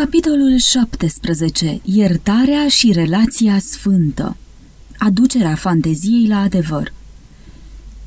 Capitolul 17. Iertarea și relația sfântă Aducerea fanteziei la adevăr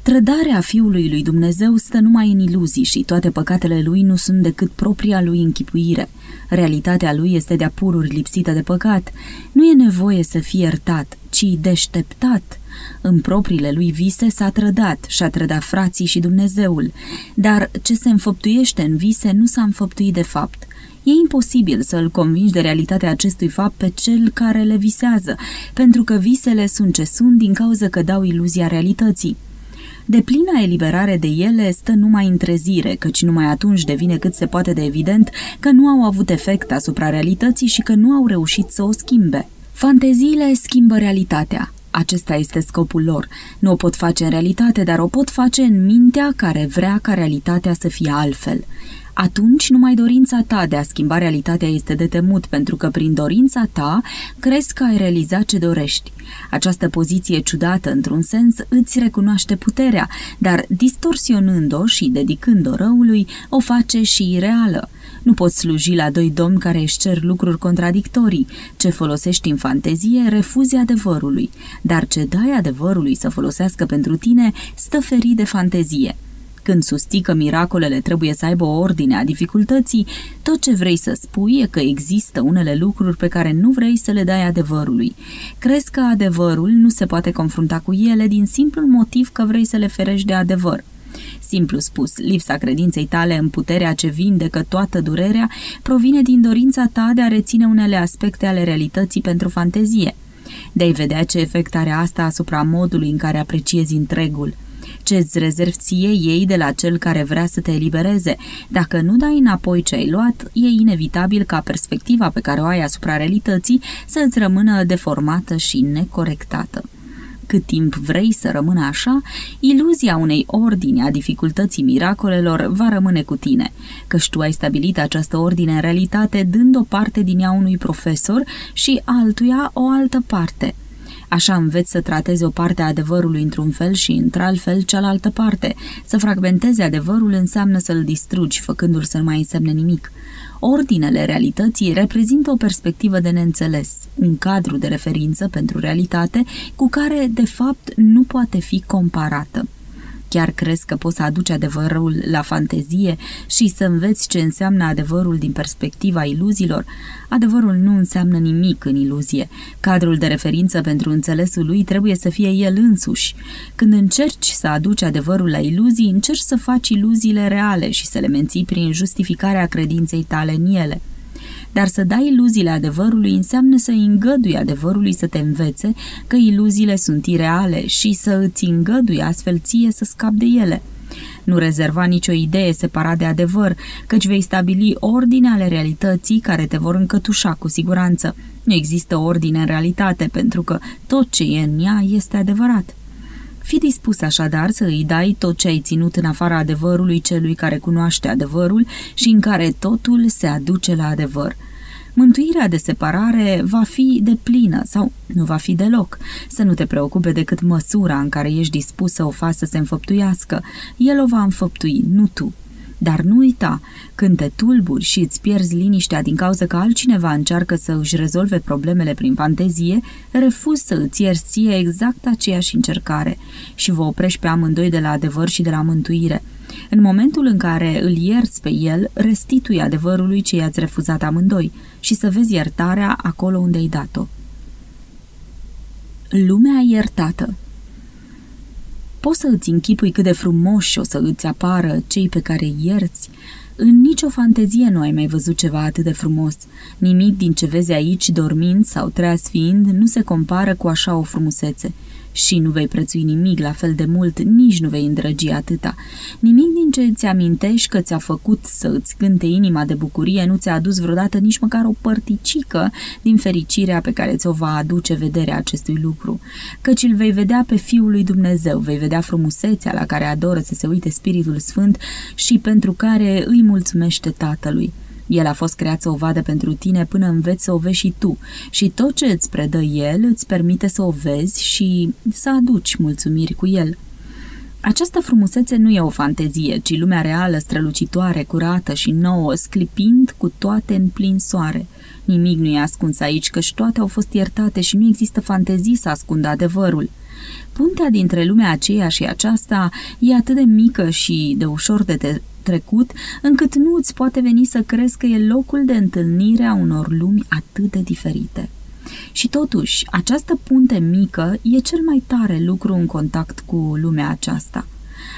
Trădarea Fiului lui Dumnezeu stă numai în iluzii și toate păcatele lui nu sunt decât propria lui închipuire. Realitatea lui este de-a pururi lipsită de păcat. Nu e nevoie să fie iertat, ci deșteptat. În propriile lui vise s-a trădat și-a trădat frații și Dumnezeul, dar ce se înfăptuiește în vise nu s-a înfăptuit de fapt. E imposibil să îl convingi de realitatea acestui fapt pe cel care le visează, pentru că visele sunt ce sunt din cauza că dau iluzia realității. De plină eliberare de ele stă numai în trezire, căci numai atunci devine cât se poate de evident că nu au avut efect asupra realității și că nu au reușit să o schimbe. Fanteziile schimbă realitatea. Acesta este scopul lor. Nu o pot face în realitate, dar o pot face în mintea care vrea ca realitatea să fie altfel atunci numai dorința ta de a schimba realitatea este de temut, pentru că prin dorința ta crezi că ai realizat ce dorești. Această poziție ciudată, într-un sens, îți recunoaște puterea, dar distorsionând-o și dedicând-o răului, o face și reală. Nu poți sluji la doi domni care își cer lucruri contradictorii. Ce folosești în fantezie, refuzi adevărului, dar ce dai adevărului să folosească pentru tine, stă ferit de fantezie. Când susții că miracolele trebuie să aibă o ordine a dificultății, tot ce vrei să spui e că există unele lucruri pe care nu vrei să le dai adevărului. Crezi că adevărul nu se poate confrunta cu ele din simplul motiv că vrei să le ferești de adevăr. Simplu spus, lipsa credinței tale în puterea ce vindecă toată durerea provine din dorința ta de a reține unele aspecte ale realității pentru fantezie. De-ai vedea ce efect are asta asupra modului în care apreciezi întregul – ce îți rezervi ție ei de la cel care vrea să te elibereze. Dacă nu dai înapoi ce ai luat, e inevitabil ca perspectiva pe care o ai asupra realității să îți rămână deformată și necorectată. Cât timp vrei să rămână așa, iluzia unei ordine a dificultății miracolelor va rămâne cu tine, căci tu ai stabilit această ordine în realitate dând o parte din ea unui profesor și altuia o altă parte – Așa înveți să tratezi o parte a adevărului într-un fel și într-altfel cealaltă parte. Să fragmentezi adevărul înseamnă să-l distrugi, făcându-l să nu mai însemne nimic. Ordinele realității reprezintă o perspectivă de neînțeles, un cadru de referință pentru realitate cu care, de fapt, nu poate fi comparată. Chiar crezi că poți să aduci adevărul la fantezie și să înveți ce înseamnă adevărul din perspectiva iluziilor? Adevărul nu înseamnă nimic în iluzie. Cadrul de referință pentru înțelesul lui trebuie să fie el însuși. Când încerci să aduci adevărul la iluzii, încerci să faci iluziile reale și să le menții prin justificarea credinței tale în ele dar să dai iluziile adevărului înseamnă să îngădui adevărului să te învețe că iluziile sunt ireale și să îți îngădui astfel ție să scapi de ele. Nu rezerva nicio idee separat de adevăr, căci vei stabili ordine ale realității care te vor încătușa cu siguranță. Nu există ordine în realitate, pentru că tot ce e în ea este adevărat. Fi dispus așadar să îi dai tot ce ai ținut în afara adevărului celui care cunoaște adevărul și în care totul se aduce la adevăr. Mântuirea de separare va fi de plină sau nu va fi deloc. Să nu te preocupe decât măsura în care ești dispus să o faci să se înfăptuiască. El o va înfăptui, nu tu. Dar nu uita, când te tulburi și îți pierzi liniștea din cauza că altcineva încearcă să își rezolve problemele prin fantezie, refuzi să îți ierzi ție exact aceeași încercare și vă oprești pe amândoi de la adevăr și de la mântuire. În momentul în care îl ierți pe el, restitui adevărului ce i-ați refuzat amândoi și să vezi iertarea acolo unde ai dat-o. Lumea iertată Poți să îți închipui cât de frumoși o să îți apară cei pe care ierți? În nicio fantezie nu ai mai văzut ceva atât de frumos. Nimic din ce vezi aici, dormind sau treaz fiind, nu se compară cu așa o frumusețe – și nu vei prețui nimic la fel de mult, nici nu vei îndrăgi atâta. Nimic din ce îți amintești că ți-a făcut să îți cânte inima de bucurie nu ți-a adus vreodată nici măcar o părticică din fericirea pe care ți-o va aduce vederea acestui lucru. Căci îl vei vedea pe Fiul lui Dumnezeu, vei vedea frumusețea la care adoră să se uite Spiritul Sfânt și pentru care îi mulțumește Tatălui. El a fost creat să o vadă pentru tine până înveți să o vezi și tu și tot ce îți predă El îți permite să o vezi și să aduci mulțumiri cu El. Această frumusețe nu e o fantezie, ci lumea reală, strălucitoare, curată și nouă, sclipind cu toate în plin soare. Nimic nu e ascuns aici, căci toate au fost iertate și nu există fantezii să ascundă adevărul. Puntea dintre lumea aceea și aceasta e atât de mică și de ușor de te trecut, încât nu îți poate veni să crezi că e locul de întâlnire a unor lumi atât de diferite. Și totuși, această punte mică e cel mai tare lucru în contact cu lumea aceasta –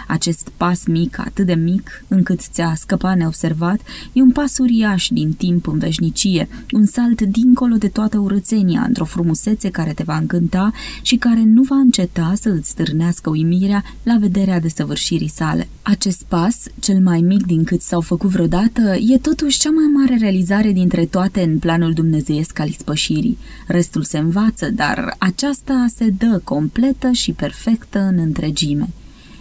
acest pas mic, atât de mic, încât ți-a scăpat neobservat, e un pas uriaș din timp în veșnicie, un salt dincolo de toată urățenia, într-o frumusețe care te va încânta și care nu va înceta să îți stârnească uimirea la vederea desăvârșirii sale. Acest pas, cel mai mic din cât s-au făcut vreodată, e totuși cea mai mare realizare dintre toate în planul dumnezeiesc al ispășirii. Restul se învață, dar aceasta se dă completă și perfectă în întregime.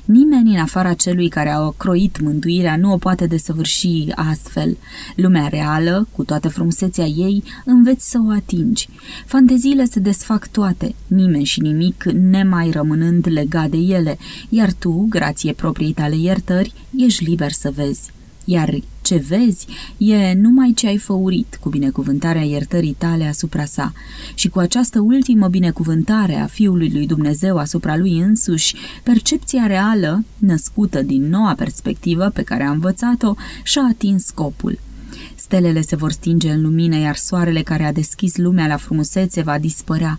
Nimeni în afara celui care a croit mântuirea nu o poate desăvârși astfel. Lumea reală, cu toată frumusețea ei, înveți să o atingi. Fanteziile se desfac toate, nimeni și nimic nemai rămânând legat de ele, iar tu, grație propriei tale iertări, ești liber să vezi iar ce vezi e numai ce ai făurit cu binecuvântarea iertării tale asupra sa. Și cu această ultimă binecuvântare a Fiului lui Dumnezeu asupra lui însuși, percepția reală, născută din noua perspectivă pe care a învățat-o, și-a atins scopul. Stelele se vor stinge în lumină, iar soarele care a deschis lumea la frumusețe va dispărea.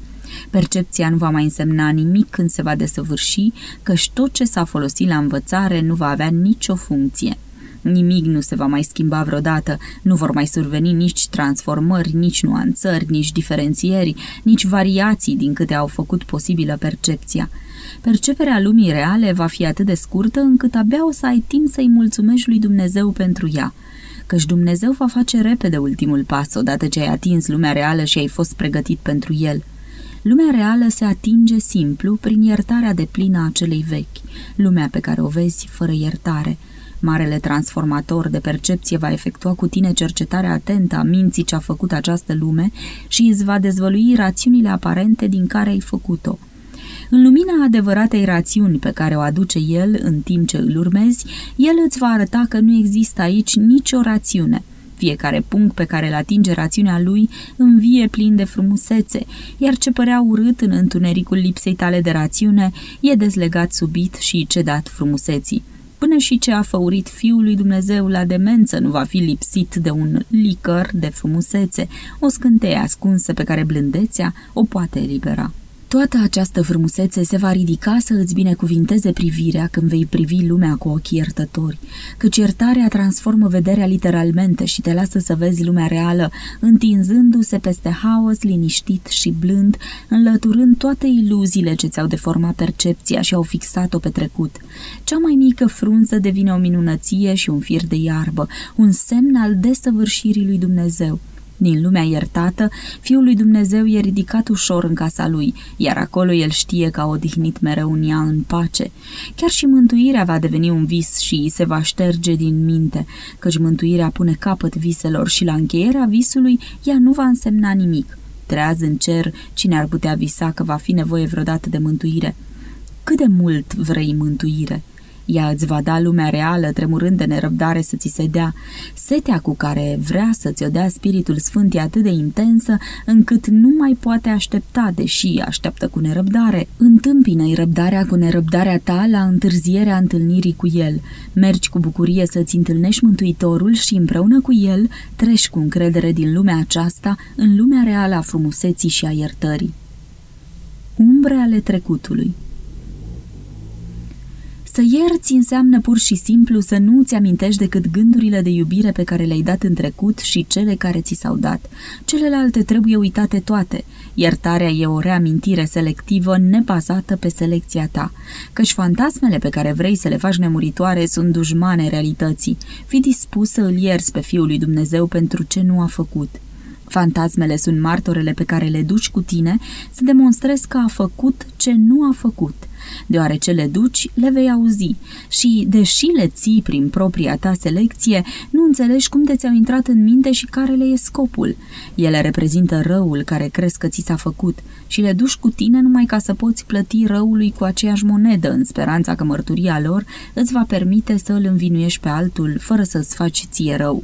Percepția nu va mai însemna nimic când se va desăvârși, căci tot ce s-a folosit la învățare nu va avea nicio funcție. Nimic nu se va mai schimba vreodată, nu vor mai surveni nici transformări, nici nuanțări, nici diferențieri, nici variații din câte au făcut posibilă percepția. Perceperea lumii reale va fi atât de scurtă încât abia o să ai timp să-i mulțumești lui Dumnezeu pentru ea căci Dumnezeu va face repede ultimul pas odată ce ai atins lumea reală și ai fost pregătit pentru el. Lumea reală se atinge simplu prin iertarea de plină a celei vechi, lumea pe care o vezi fără iertare – Marele transformator de percepție va efectua cu tine cercetarea atentă a minții ce a făcut această lume și îți va dezvălui rațiunile aparente din care ai făcut-o. În lumina adevăratei rațiuni pe care o aduce el în timp ce îl urmezi, el îți va arăta că nu există aici nicio rațiune. Fiecare punct pe care îl atinge rațiunea lui învie plin de frumusețe, iar ce părea urât în întunericul lipsei tale de rațiune e dezlegat subit și cedat frumuseții. Până și ce a făurit Fiul lui Dumnezeu la demență nu va fi lipsit de un licăr de frumusețe, o scânteie ascunsă pe care blândețea o poate elibera. Toată această frumusețe se va ridica să îți binecuvinteze privirea când vei privi lumea cu ochii iertători, căci iertarea transformă vederea literalmente și te lasă să vezi lumea reală, întinzându-se peste haos liniștit și blând, înlăturând toate iluziile ce ți-au deformat percepția și au fixat-o pe trecut. Cea mai mică frunză devine o minunăție și un fir de iarbă, un semn al desăvârșirii lui Dumnezeu. Din lumea iertată, Fiul lui Dumnezeu e ridicat ușor în casa lui, iar acolo el știe că a odihnit mereu în ea în pace. Chiar și mântuirea va deveni un vis și se va șterge din minte, căci mântuirea pune capăt viselor și la încheierea visului ea nu va însemna nimic. Treaz în cer, cine ar putea visa că va fi nevoie vreodată de mântuire? Cât de mult vrei mântuire? Ea îți va da lumea reală, tremurând de nerăbdare să ți se dea. Setea cu care vrea să ți-o dea Spiritul Sfânt e atât de intensă, încât nu mai poate aștepta, deși așteaptă cu nerăbdare. Întâmpină-i răbdarea cu nerăbdarea ta la întârzierea întâlnirii cu El. Mergi cu bucurie să-ți întâlnești Mântuitorul și împreună cu El treci cu încredere din lumea aceasta în lumea reală a frumuseții și a iertării. Umbre ale trecutului să ierți înseamnă pur și simplu să nu ți amintești decât gândurile de iubire pe care le-ai dat în trecut și cele care ți s-au dat. Celelalte trebuie uitate toate. Iertarea e o reamintire selectivă nebazată pe selecția ta, căci fantasmele pe care vrei să le faci nemuritoare sunt dușmane realității. Fii dispus să îl ierți pe Fiul lui Dumnezeu pentru ce nu a făcut. Fantasmele sunt martorele pe care le duci cu tine să demonstrezi că a făcut ce nu a făcut. Deoarece le duci, le vei auzi și, deși le ții prin propria ta selecție, nu înțelegi cum de ți-au intrat în minte și care le e scopul. Ele reprezintă răul care crezi că ți s-a făcut și le duci cu tine numai ca să poți plăti răului cu aceeași monedă, în speranța că mărturia lor îți va permite să îl învinuiești pe altul fără să-ți faci ție rău.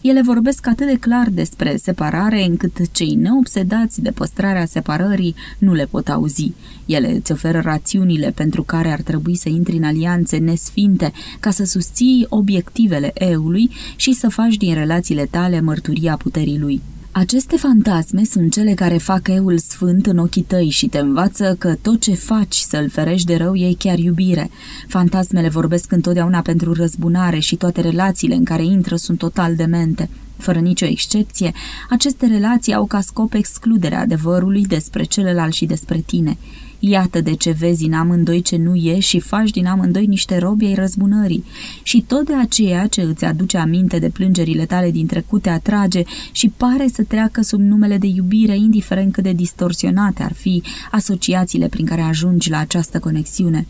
Ele vorbesc atât de clar despre separare încât cei neobsedați de păstrarea separării nu le pot auzi. Ele îți oferă rațiunile pentru care ar trebui să intri în alianțe nesfinte ca să susții obiectivele eului și să faci din relațiile tale mărturia puterii lui. Aceste fantasme sunt cele care fac eul sfânt în ochii tăi și te învață că tot ce faci să-l ferești de rău e chiar iubire. Fantasmele vorbesc întotdeauna pentru răzbunare și toate relațiile în care intră sunt total demente. Fără nicio excepție, aceste relații au ca scop excluderea adevărului despre celălalt și despre tine. Iată de ce vezi în amândoi ce nu e și faci din amândoi niște robi ai răzbunării. Și tot de aceea ce îți aduce aminte de plângerile tale din trecut te atrage și pare să treacă sub numele de iubire, indiferent cât de distorsionate ar fi asociațiile prin care ajungi la această conexiune.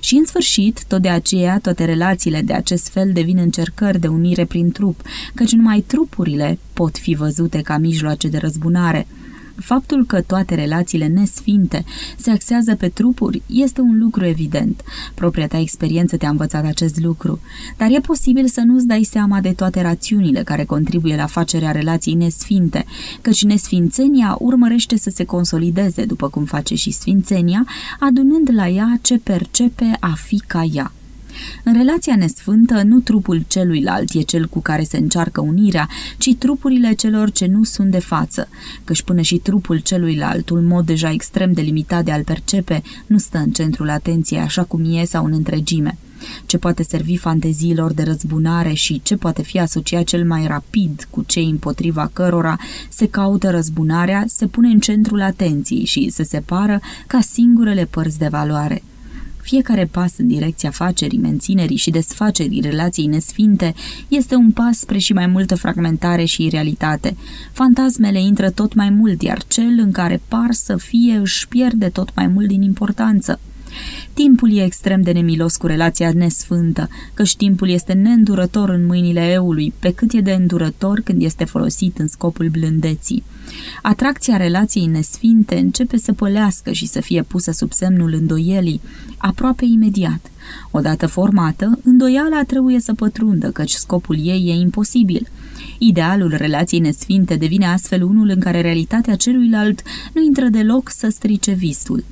Și în sfârșit, tot de aceea, toate relațiile de acest fel devin încercări de unire prin trup, căci numai trupurile pot fi văzute ca mijloace de răzbunare – Faptul că toate relațiile nesfinte se axează pe trupuri este un lucru evident. Propria ta experiență te-a învățat acest lucru, dar e posibil să nu-ți dai seama de toate rațiunile care contribuie la facerea relației nesfinte, căci nesfințenia urmărește să se consolideze, după cum face și sfințenia, adunând la ea ce percepe a fi ca ea. În relația nesfântă, nu trupul celuilalt e cel cu care se încearcă unirea, ci trupurile celor ce nu sunt de față, căci până și trupul celuilalt, un mod deja extrem de limitat de a-l percepe, nu stă în centrul atenției așa cum e sau în întregime ce poate servi fanteziilor de răzbunare și ce poate fi asociat cel mai rapid cu cei împotriva cărora se caută răzbunarea, se pune în centrul atenției și se separă ca singurele părți de valoare. Fiecare pas în direcția facerii, menținerii și desfacerii relației nesfinte este un pas spre și mai multă fragmentare și realitate. Fantasmele intră tot mai mult, iar cel în care par să fie își pierde tot mai mult din importanță. Timpul e extrem de nemilos cu relația nesfântă, căci timpul este neîndurător în mâinile eului, pe cât e de îndurător când este folosit în scopul blândeții. Atracția relației nesfinte începe să pălească și să fie pusă sub semnul îndoielii, aproape imediat. Odată formată, îndoiala trebuie să pătrundă, căci scopul ei e imposibil. Idealul relației nesfinte devine astfel unul în care realitatea celuilalt nu intră deloc să strice visul.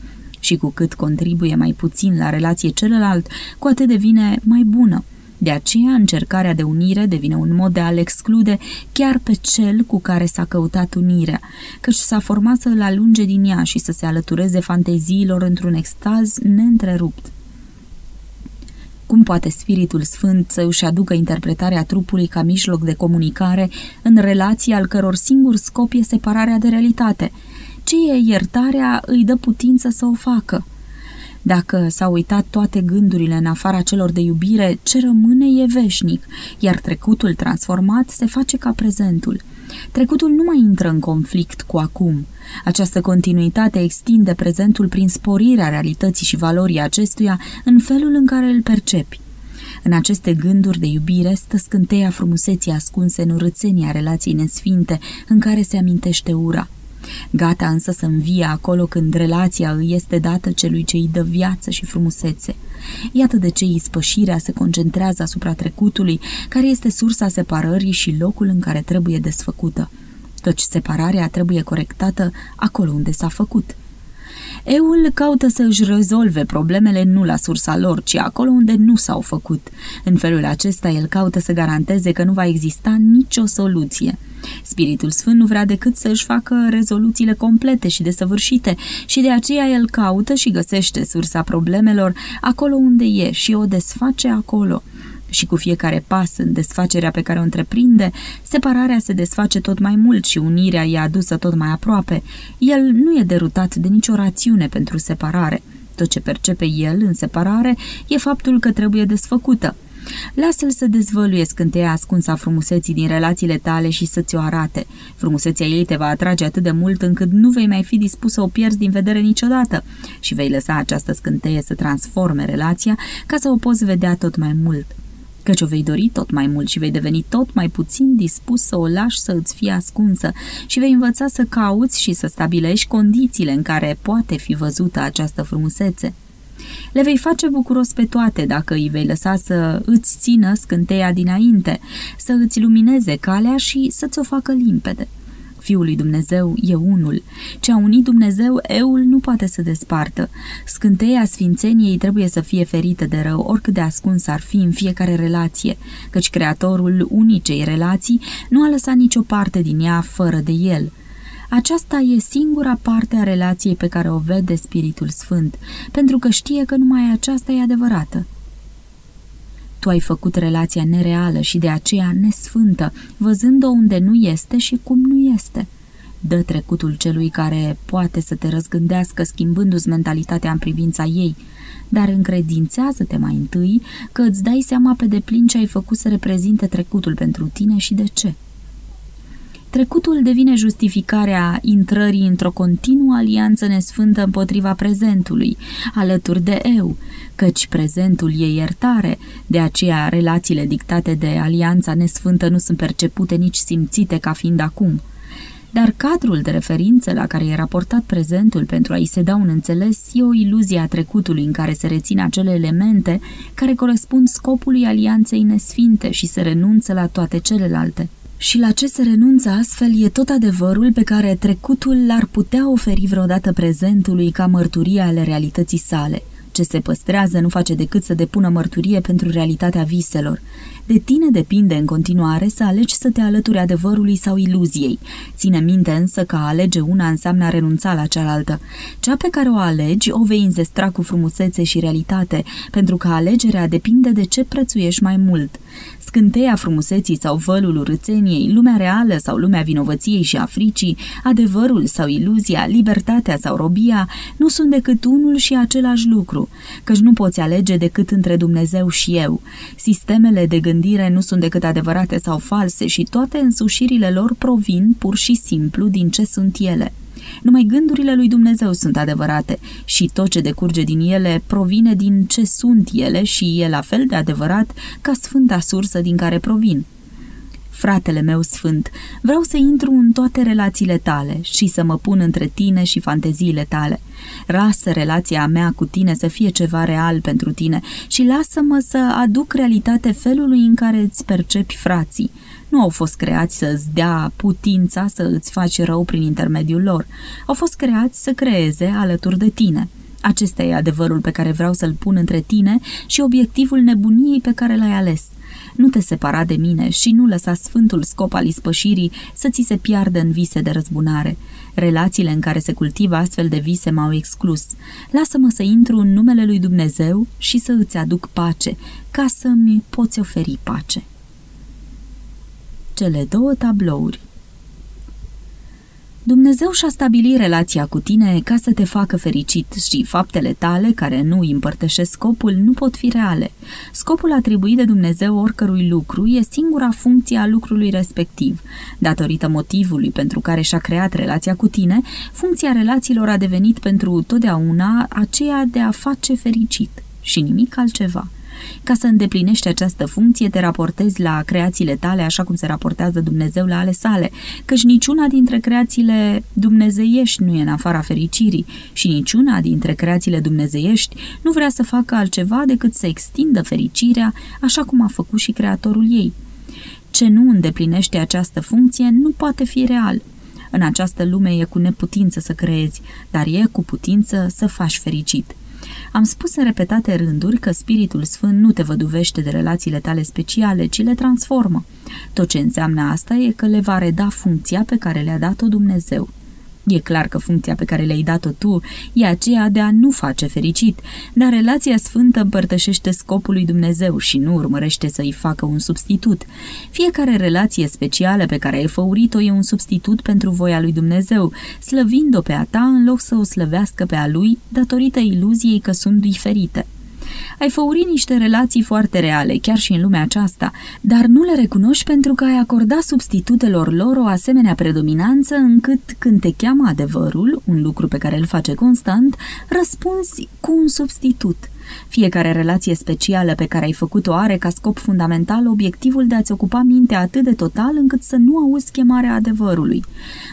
Și cu cât contribuie mai puțin la relație celălalt, cu atât devine mai bună. De aceea, încercarea de unire devine un mod de a-l exclude chiar pe cel cu care s-a căutat unirea, căci s-a format să-l alunge din ea și să se alătureze fanteziilor într-un extaz neîntrerupt. Cum poate Spiritul Sfânt să își aducă interpretarea trupului ca mijloc de comunicare în relații al căror singur scop e separarea de realitate? Ce e iertarea îi dă putință să o facă. Dacă s-au uitat toate gândurile în afara celor de iubire, ce rămâne e veșnic, iar trecutul transformat se face ca prezentul. Trecutul nu mai intră în conflict cu acum. Această continuitate extinde prezentul prin sporirea realității și valorii acestuia în felul în care îl percepi. În aceste gânduri de iubire stă scânteia frumuseții ascunse în urățenia relației nesfinte în care se amintește ura. Gata însă să învie acolo când relația îi este dată celui ce îi dă viață și frumusețe. Iată de ce ispășirea se concentrează asupra trecutului, care este sursa separării și locul în care trebuie desfăcută. Căci separarea trebuie corectată acolo unde s-a făcut – Eul caută să își rezolve problemele nu la sursa lor, ci acolo unde nu s-au făcut. În felul acesta, el caută să garanteze că nu va exista nicio soluție. Spiritul Sfânt nu vrea decât să își facă rezoluțiile complete și desăvârșite și de aceea el caută și găsește sursa problemelor acolo unde e și o desface acolo și cu fiecare pas în desfacerea pe care o întreprinde, separarea se desface tot mai mult și unirea e adusă tot mai aproape. El nu e derutat de nicio rațiune pentru separare. Tot ce percepe el în separare e faptul că trebuie desfăcută. Lasă-l să dezvăluie scânteia ascunsă a frumuseții din relațiile tale și să ți-o arate. Frumusețea ei te va atrage atât de mult încât nu vei mai fi dispus să o pierzi din vedere niciodată și vei lăsa această scânteie să transforme relația ca să o poți vedea tot mai mult căci o vei dori tot mai mult și vei deveni tot mai puțin dispus să o lași să îți fie ascunsă și vei învăța să cauți și să stabilești condițiile în care poate fi văzută această frumusețe. Le vei face bucuros pe toate dacă îi vei lăsa să îți țină scânteia dinainte, să îți lumineze calea și să-ți o facă limpede. Fiul lui Dumnezeu e unul. Ce a unit Dumnezeu, eul nu poate să despartă. Scânteia sfințeniei trebuie să fie ferită de rău, oricât de ascuns ar fi în fiecare relație, căci creatorul unicei relații nu a lăsat nicio parte din ea fără de el. Aceasta e singura parte a relației pe care o vede Spiritul Sfânt, pentru că știe că numai aceasta e adevărată. Tu ai făcut relația nereală și de aceea nesfântă, văzând-o unde nu este și cum nu este. Dă trecutul celui care poate să te răzgândească schimbându-ți mentalitatea în privința ei, dar încredințează-te mai întâi că îți dai seama pe deplin ce ai făcut să reprezinte trecutul pentru tine și de ce. Trecutul devine justificarea intrării într-o continuă alianță nesfântă împotriva prezentului, alături de eu, căci prezentul e iertare, de aceea relațiile dictate de alianța nesfântă nu sunt percepute nici simțite ca fiind acum. Dar cadrul de referință la care e raportat prezentul pentru a-i se da un înțeles e o iluzie a trecutului în care se rețin acele elemente care corespund scopului alianței nesfinte și se renunță la toate celelalte și la ce se renunță astfel e tot adevărul pe care trecutul l-ar putea oferi vreodată prezentului ca mărturie ale realității sale. Ce se păstrează nu face decât să depună mărturie pentru realitatea viselor. De tine depinde în continuare să alegi să te alături adevărului sau iluziei. Ține minte însă că a alege una înseamnă a renunța la cealaltă. Cea pe care o alegi o vei înzestra cu frumusețe și realitate, pentru că alegerea depinde de ce prețuiești mai mult scânteia frumuseții sau vălul urâțeniei, lumea reală sau lumea vinovăției și africii, adevărul sau iluzia, libertatea sau robia, nu sunt decât unul și același lucru, căci nu poți alege decât între Dumnezeu și eu. Sistemele de gândire nu sunt decât adevărate sau false și toate însușirile lor provin pur și simplu din ce sunt ele. Numai gândurile lui Dumnezeu sunt adevărate și tot ce decurge din ele provine din ce sunt ele și e la fel de adevărat ca sfânta sursă din care provin. Fratele meu sfânt, vreau să intru în toate relațiile tale și să mă pun între tine și fanteziile tale. Rasă relația mea cu tine să fie ceva real pentru tine și lasă-mă să aduc realitate felului în care îți percepi frații nu au fost creați să îți dea putința să îți faci rău prin intermediul lor. Au fost creați să creeze alături de tine. Acesta e adevărul pe care vreau să-l pun între tine și obiectivul nebuniei pe care l-ai ales. Nu te separa de mine și nu lăsa sfântul scop al ispășirii să ți se piardă în vise de răzbunare. Relațiile în care se cultivă astfel de vise m-au exclus. Lasă-mă să intru în numele lui Dumnezeu și să îți aduc pace, ca să-mi poți oferi pace cele două tablouri. Dumnezeu și-a stabilit relația cu tine ca să te facă fericit și faptele tale, care nu îi împărtășesc scopul, nu pot fi reale. Scopul atribuit de Dumnezeu oricărui lucru e singura funcție a lucrului respectiv. Datorită motivului pentru care și-a creat relația cu tine, funcția relațiilor a devenit pentru totdeauna aceea de a face fericit și nimic altceva. Ca să îndeplinești această funcție, te raportezi la creațiile tale așa cum se raportează Dumnezeu la ale sale, căci niciuna dintre creațiile dumnezeiești nu e în afara fericirii și niciuna dintre creațiile dumnezeiești nu vrea să facă altceva decât să extindă fericirea așa cum a făcut și creatorul ei. Ce nu îndeplinește această funcție nu poate fi real. În această lume e cu neputință să creezi, dar e cu putință să faci fericit. Am spus în repetate rânduri că Spiritul Sfânt nu te văduvește de relațiile tale speciale, ci le transformă. Tot ce înseamnă asta e că le va reda funcția pe care le-a dat-o Dumnezeu. E clar că funcția pe care le-ai dat-o tu e aceea de a nu face fericit, dar relația sfântă împărtășește scopul lui Dumnezeu și nu urmărește să-i facă un substitut. Fiecare relație specială pe care ai făurit-o e un substitut pentru voia lui Dumnezeu, slăvind-o pe a ta în loc să o slăvească pe a lui datorită iluziei că sunt diferite. Ai făurit niște relații foarte reale, chiar și în lumea aceasta, dar nu le recunoști pentru că ai acordat substitutelor lor o asemenea predominanță încât când te cheamă adevărul, un lucru pe care îl face constant, răspunzi cu un substitut – fiecare relație specială pe care ai făcut-o are ca scop fundamental obiectivul de a-ți ocupa mintea atât de total încât să nu auzi chemarea adevărului.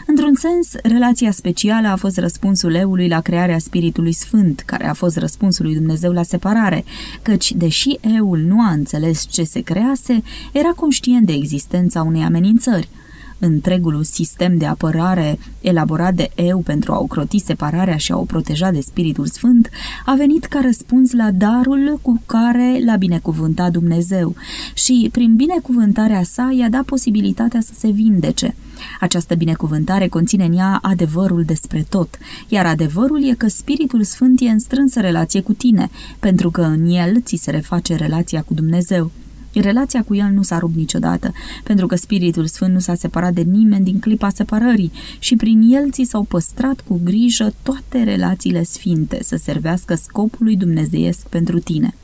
Într-un sens, relația specială a fost răspunsul eului la crearea Spiritului Sfânt, care a fost răspunsul lui Dumnezeu la separare, căci, deși eul nu a înțeles ce se crease, era conștient de existența unei amenințări – întregul sistem de apărare elaborat de Eu pentru a ocroti separarea și a o proteja de Spiritul Sfânt, a venit ca răspuns la darul cu care l-a binecuvântat Dumnezeu și, prin binecuvântarea sa, i-a dat posibilitatea să se vindece. Această binecuvântare conține în ea adevărul despre tot, iar adevărul e că Spiritul Sfânt e în strânsă relație cu tine, pentru că în el ți se reface relația cu Dumnezeu. Relația cu el nu s-a rupt niciodată, pentru că Spiritul Sfânt nu s-a separat de nimeni din clipa separării și prin el ți s-au păstrat cu grijă toate relațiile sfinte să servească scopului dumnezeiesc pentru tine.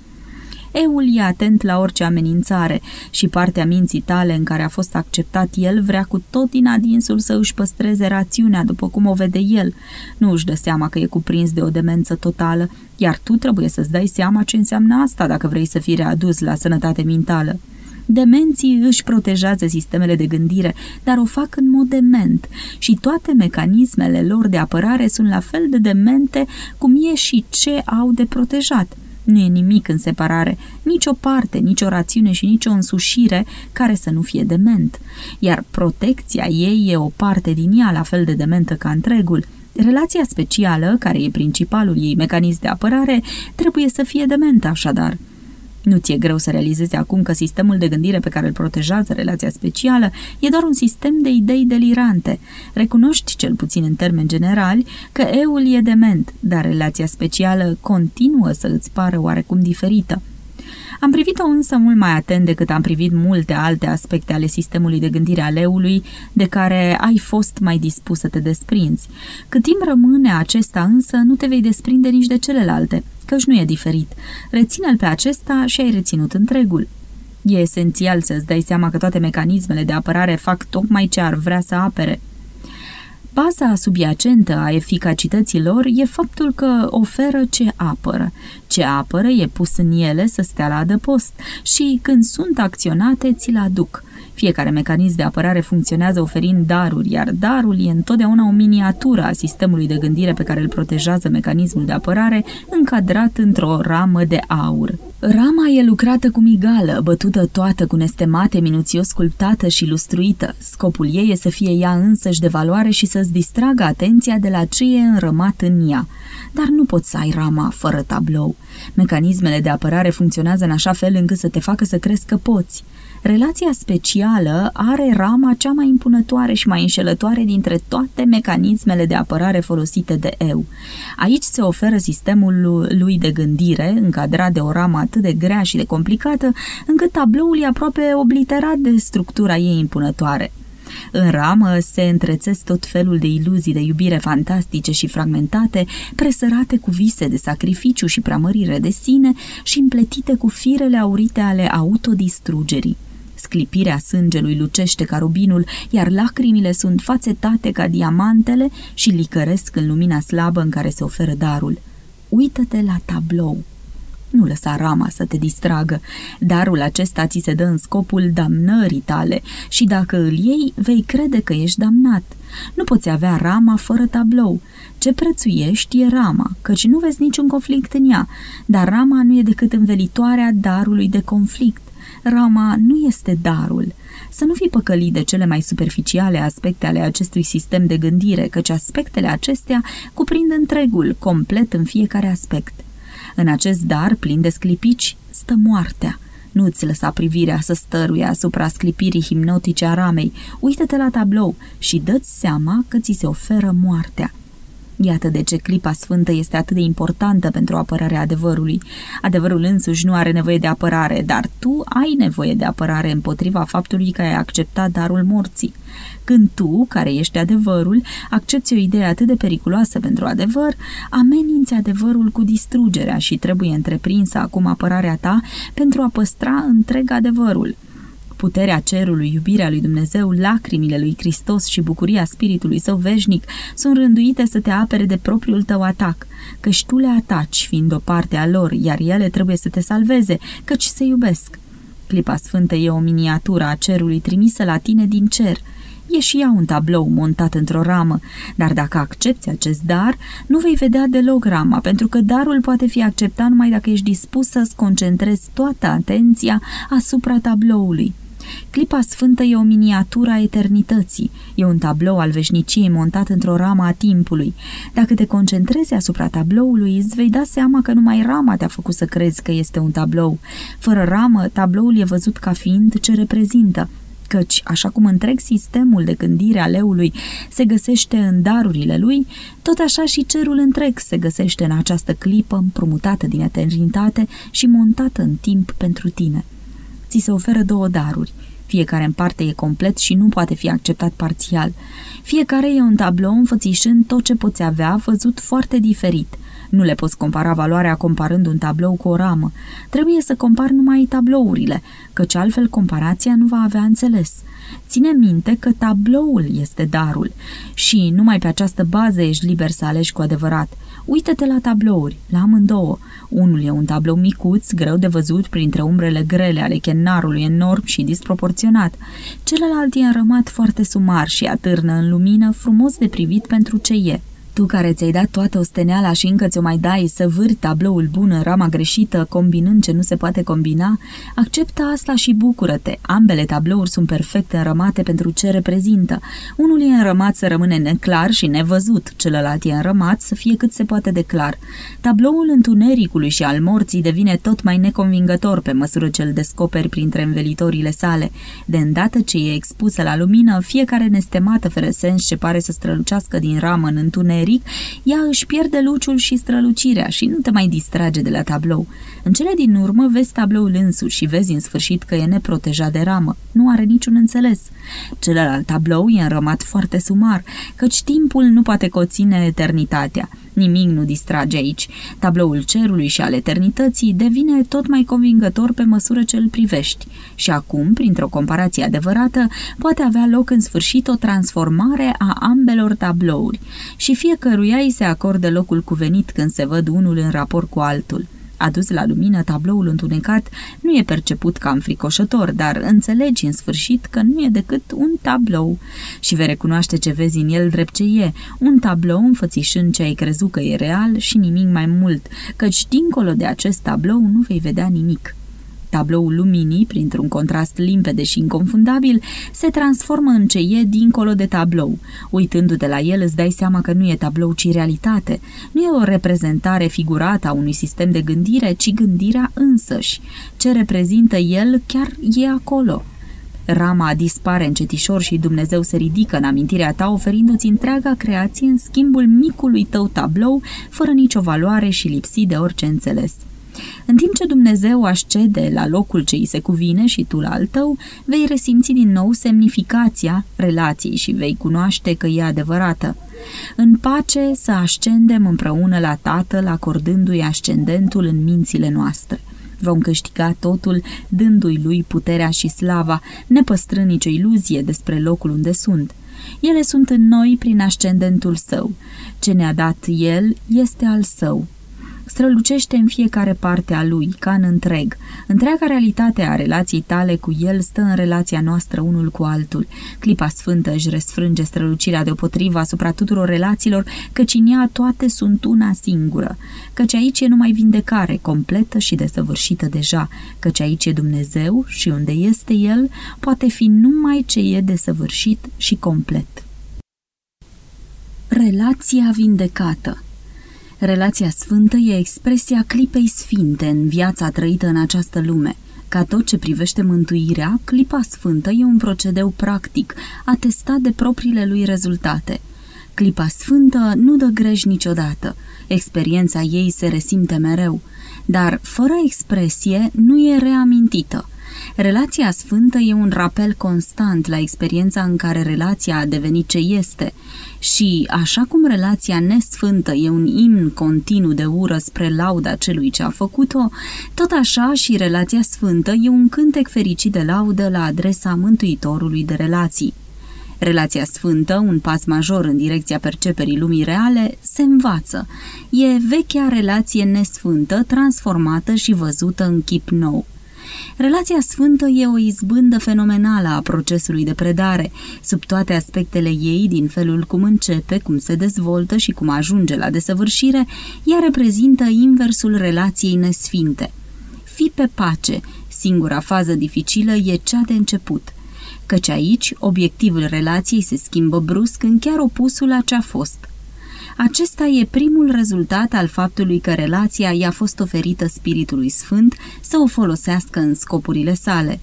Eul e atent la orice amenințare și partea minții tale în care a fost acceptat el vrea cu tot din adinsul să își păstreze rațiunea după cum o vede el. Nu își dă seama că e cuprins de o demență totală, iar tu trebuie să-ți dai seama ce înseamnă asta dacă vrei să fii readus la sănătate mentală. Demenții își protejează sistemele de gândire, dar o fac în mod dement și toate mecanismele lor de apărare sunt la fel de demente cum e și ce au de protejat. Nu e nimic în separare, nici o parte, nici o rațiune și nici o însușire care să nu fie dement. Iar protecția ei e o parte din ea la fel de dementă ca întregul. Relația specială, care e principalul ei mecanism de apărare, trebuie să fie dementă așadar. Nu ți-e greu să realizezi acum că sistemul de gândire pe care îl protejează relația specială e doar un sistem de idei delirante. Recunoști, cel puțin în termeni generali, că eul e dement, dar relația specială continuă să îți pară oarecum diferită. Am privit-o însă mult mai atent decât am privit multe alte aspecte ale sistemului de gândire al eului, de care ai fost mai dispus să te desprinzi. Cât timp rămâne acesta însă, nu te vei desprinde nici de celelalte, căci nu e diferit. Reține-l pe acesta și ai reținut întregul. E esențial să-ți dai seama că toate mecanismele de apărare fac tocmai ce ar vrea să apere – Baza subiacentă a eficacității lor e faptul că oferă ce apără. Ce apără e pus în ele să stea la adăpost și când sunt acționate ți-l aduc. Fiecare mecanism de apărare funcționează oferind daruri, iar darul e întotdeauna o miniatură a sistemului de gândire pe care îl protejează mecanismul de apărare, încadrat într-o ramă de aur. Rama e lucrată cu migală, bătută toată cu nestemate, minuțios sculptată și lustruită. Scopul ei e să fie ea însăși de valoare și să-ți distragă atenția de la ce e înrămat în ea. Dar nu poți să ai rama fără tablou. Mecanismele de apărare funcționează în așa fel încât să te facă să crezi că poți. Relația specială are rama cea mai impunătoare și mai înșelătoare dintre toate mecanismele de apărare folosite de eu. Aici se oferă sistemul lui de gândire, încadrat de o ramă atât de grea și de complicată, încât tabloul e aproape obliterat de structura ei impunătoare. În ramă se întrețesc tot felul de iluzii de iubire fantastice și fragmentate, presărate cu vise de sacrificiu și preamărire de sine și împletite cu firele aurite ale autodistrugerii. Sclipirea sângelui lucește ca rubinul, iar lacrimile sunt fațetate ca diamantele și licăresc în lumina slabă în care se oferă darul. Uită-te la tablou. Nu lăsa rama să te distragă. Darul acesta ți se dă în scopul damnării tale și dacă îl iei, vei crede că ești damnat. Nu poți avea rama fără tablou. Ce prețuiești e rama, căci nu vezi niciun conflict în ea, dar rama nu e decât învelitoarea darului de conflict. Rama nu este darul. Să nu fii păcălit de cele mai superficiale aspecte ale acestui sistem de gândire, căci aspectele acestea cuprind întregul, complet în fiecare aspect. În acest dar plin de sclipici stă moartea. Nu-ți lăsa privirea să stăruie asupra sclipirii hipnotice a ramei. Uită-te la tablou și dă-ți seama că ți se oferă moartea. Iată de ce clipa sfântă este atât de importantă pentru apărarea adevărului. Adevărul însuși nu are nevoie de apărare, dar tu ai nevoie de apărare împotriva faptului că ai acceptat darul morții. Când tu, care ești adevărul, accepti o idee atât de periculoasă pentru adevăr, ameninți adevărul cu distrugerea și trebuie întreprinsă acum apărarea ta pentru a păstra întreg adevărul. Puterea cerului, iubirea lui Dumnezeu, lacrimile lui Hristos și bucuria spiritului său veșnic sunt rânduite să te apere de propriul tău atac, căci tu le ataci fiind o parte a lor, iar ele trebuie să te salveze, căci se iubesc. Clipa sfântă e o miniatură a cerului trimisă la tine din cer – E și ea un tablou montat într-o ramă, dar dacă accepti acest dar, nu vei vedea deloc rama, pentru că darul poate fi acceptat numai dacă ești dispus să-ți concentrezi toată atenția asupra tabloului. Clipa sfântă e o miniatură a eternității, e un tablou al veșniciei montat într-o ramă a timpului. Dacă te concentrezi asupra tabloului, îți vei da seama că numai rama te-a făcut să crezi că este un tablou. Fără ramă, tabloul e văzut ca fiind ce reprezintă, căci, așa cum întreg sistemul de gândire a leului se găsește în darurile lui, tot așa și cerul întreg se găsește în această clipă împrumutată din eternitate și montată în timp pentru tine. Ți se oferă două daruri, fiecare în parte e complet și nu poate fi acceptat parțial. Fiecare e un tablou înfățișând tot ce poți avea văzut foarte diferit – nu le poți compara valoarea comparând un tablou cu o ramă. Trebuie să compari numai tablourile, căci altfel comparația nu va avea înțeles. Ține minte că tabloul este darul și numai pe această bază ești liber să alegi cu adevărat. Uită-te la tablouri, la amândouă. Unul e un tablou micuț, greu de văzut printre umbrele grele ale chenarului enorm și disproporționat. Celălalt e înrămat foarte sumar și atârnă în lumină, frumos de privit pentru ce e. Tu care ți-ai dat toată osteneala și încă ți-o mai dai să vârți tabloul bun în rama greșită, combinând ce nu se poate combina, acceptă asta și bucură-te. Ambele tablouri sunt perfect înrămate pentru ce reprezintă. Unul e înrămat să rămâne neclar și nevăzut, celălalt e înrămat să fie cât se poate de clar. Tabloul întunericului și al morții devine tot mai neconvingător pe măsură ce îl descoperi printre învelitorile sale. De îndată ce e expusă la lumină, fiecare nestemată fără sens ce pare să strălucească din ramă în întuneric întuneric, ea își pierde luciul și strălucirea și nu te mai distrage de la tablou. În cele din urmă vezi tabloul însuși și vezi în sfârșit că e neprotejat de ramă. Nu are niciun înțeles. Celălalt tablou e înrămat foarte sumar, căci timpul nu poate conține eternitatea. Nimic nu distrage aici. Tabloul cerului și al eternității devine tot mai convingător pe măsură ce îl privești. Și acum, printr-o comparație adevărată, poate avea loc în sfârșit o transformare a ambelor tablouri și fiecăruia îi se acordă locul cuvenit când se văd unul în raport cu altul. Adus la lumină, tabloul întunecat nu e perceput ca înfricoșător, dar înțelegi în sfârșit că nu e decât un tablou și vei recunoaște ce vezi în el drept ce e, un tablou înfățișând ce ai crezut că e real și nimic mai mult, căci dincolo de acest tablou nu vei vedea nimic. Tabloul luminii, printr-un contrast limpede și inconfundabil, se transformă în ce e dincolo de tablou. Uitându-te la el, îți dai seama că nu e tablou, ci realitate. Nu e o reprezentare figurată a unui sistem de gândire, ci gândirea însăși. Ce reprezintă el chiar e acolo. Rama dispare încetișor și Dumnezeu se ridică în amintirea ta, oferindu-ți întreaga creație în schimbul micului tău tablou, fără nicio valoare și lipsit de orice înțeles. În timp ce Dumnezeu ascede la locul ce îi se cuvine și tu la al tău, vei resimți din nou semnificația relației și vei cunoaște că e adevărată. În pace să ascendem împreună la Tatăl, acordându-i ascendentul în mințile noastre. Vom câștiga totul dându-i lui puterea și slava, nepăstrând nicio iluzie despre locul unde sunt. Ele sunt în noi prin ascendentul său. Ce ne-a dat el este al său strălucește în fiecare parte a lui, ca în întreg. Întreaga realitate a relației tale cu el stă în relația noastră unul cu altul. Clipa sfântă își resfrânge strălucirea deopotrivă asupra tuturor relațiilor, căci în ea toate sunt una singură. Căci aici e numai vindecare, completă și desăvârșită deja, căci aici e Dumnezeu și unde este El, poate fi numai ce e desăvârșit și complet. Relația vindecată Relația sfântă e expresia clipei sfinte în viața trăită în această lume. Ca tot ce privește mântuirea, clipa sfântă e un procedeu practic, atestat de propriile lui rezultate. Clipa sfântă nu dă greș niciodată, experiența ei se resimte mereu, dar fără expresie nu e reamintită – Relația sfântă e un rapel constant la experiența în care relația a devenit ce este și, așa cum relația nesfântă e un imn continuu de ură spre lauda celui ce a făcut-o, tot așa și relația sfântă e un cântec fericit de laudă la adresa Mântuitorului de relații. Relația sfântă, un pas major în direcția perceperii lumii reale, se învață. E vechea relație nesfântă, transformată și văzută în chip nou. Relația sfântă e o izbândă fenomenală a procesului de predare, sub toate aspectele ei, din felul cum începe, cum se dezvoltă și cum ajunge la desăvârșire, ea reprezintă inversul relației nesfinte. Fi pe pace, singura fază dificilă e cea de început. Căci aici obiectivul relației se schimbă brusc în chiar opusul a ce a fost – acesta e primul rezultat al faptului că relația i-a fost oferită Spiritului Sfânt să o folosească în scopurile sale.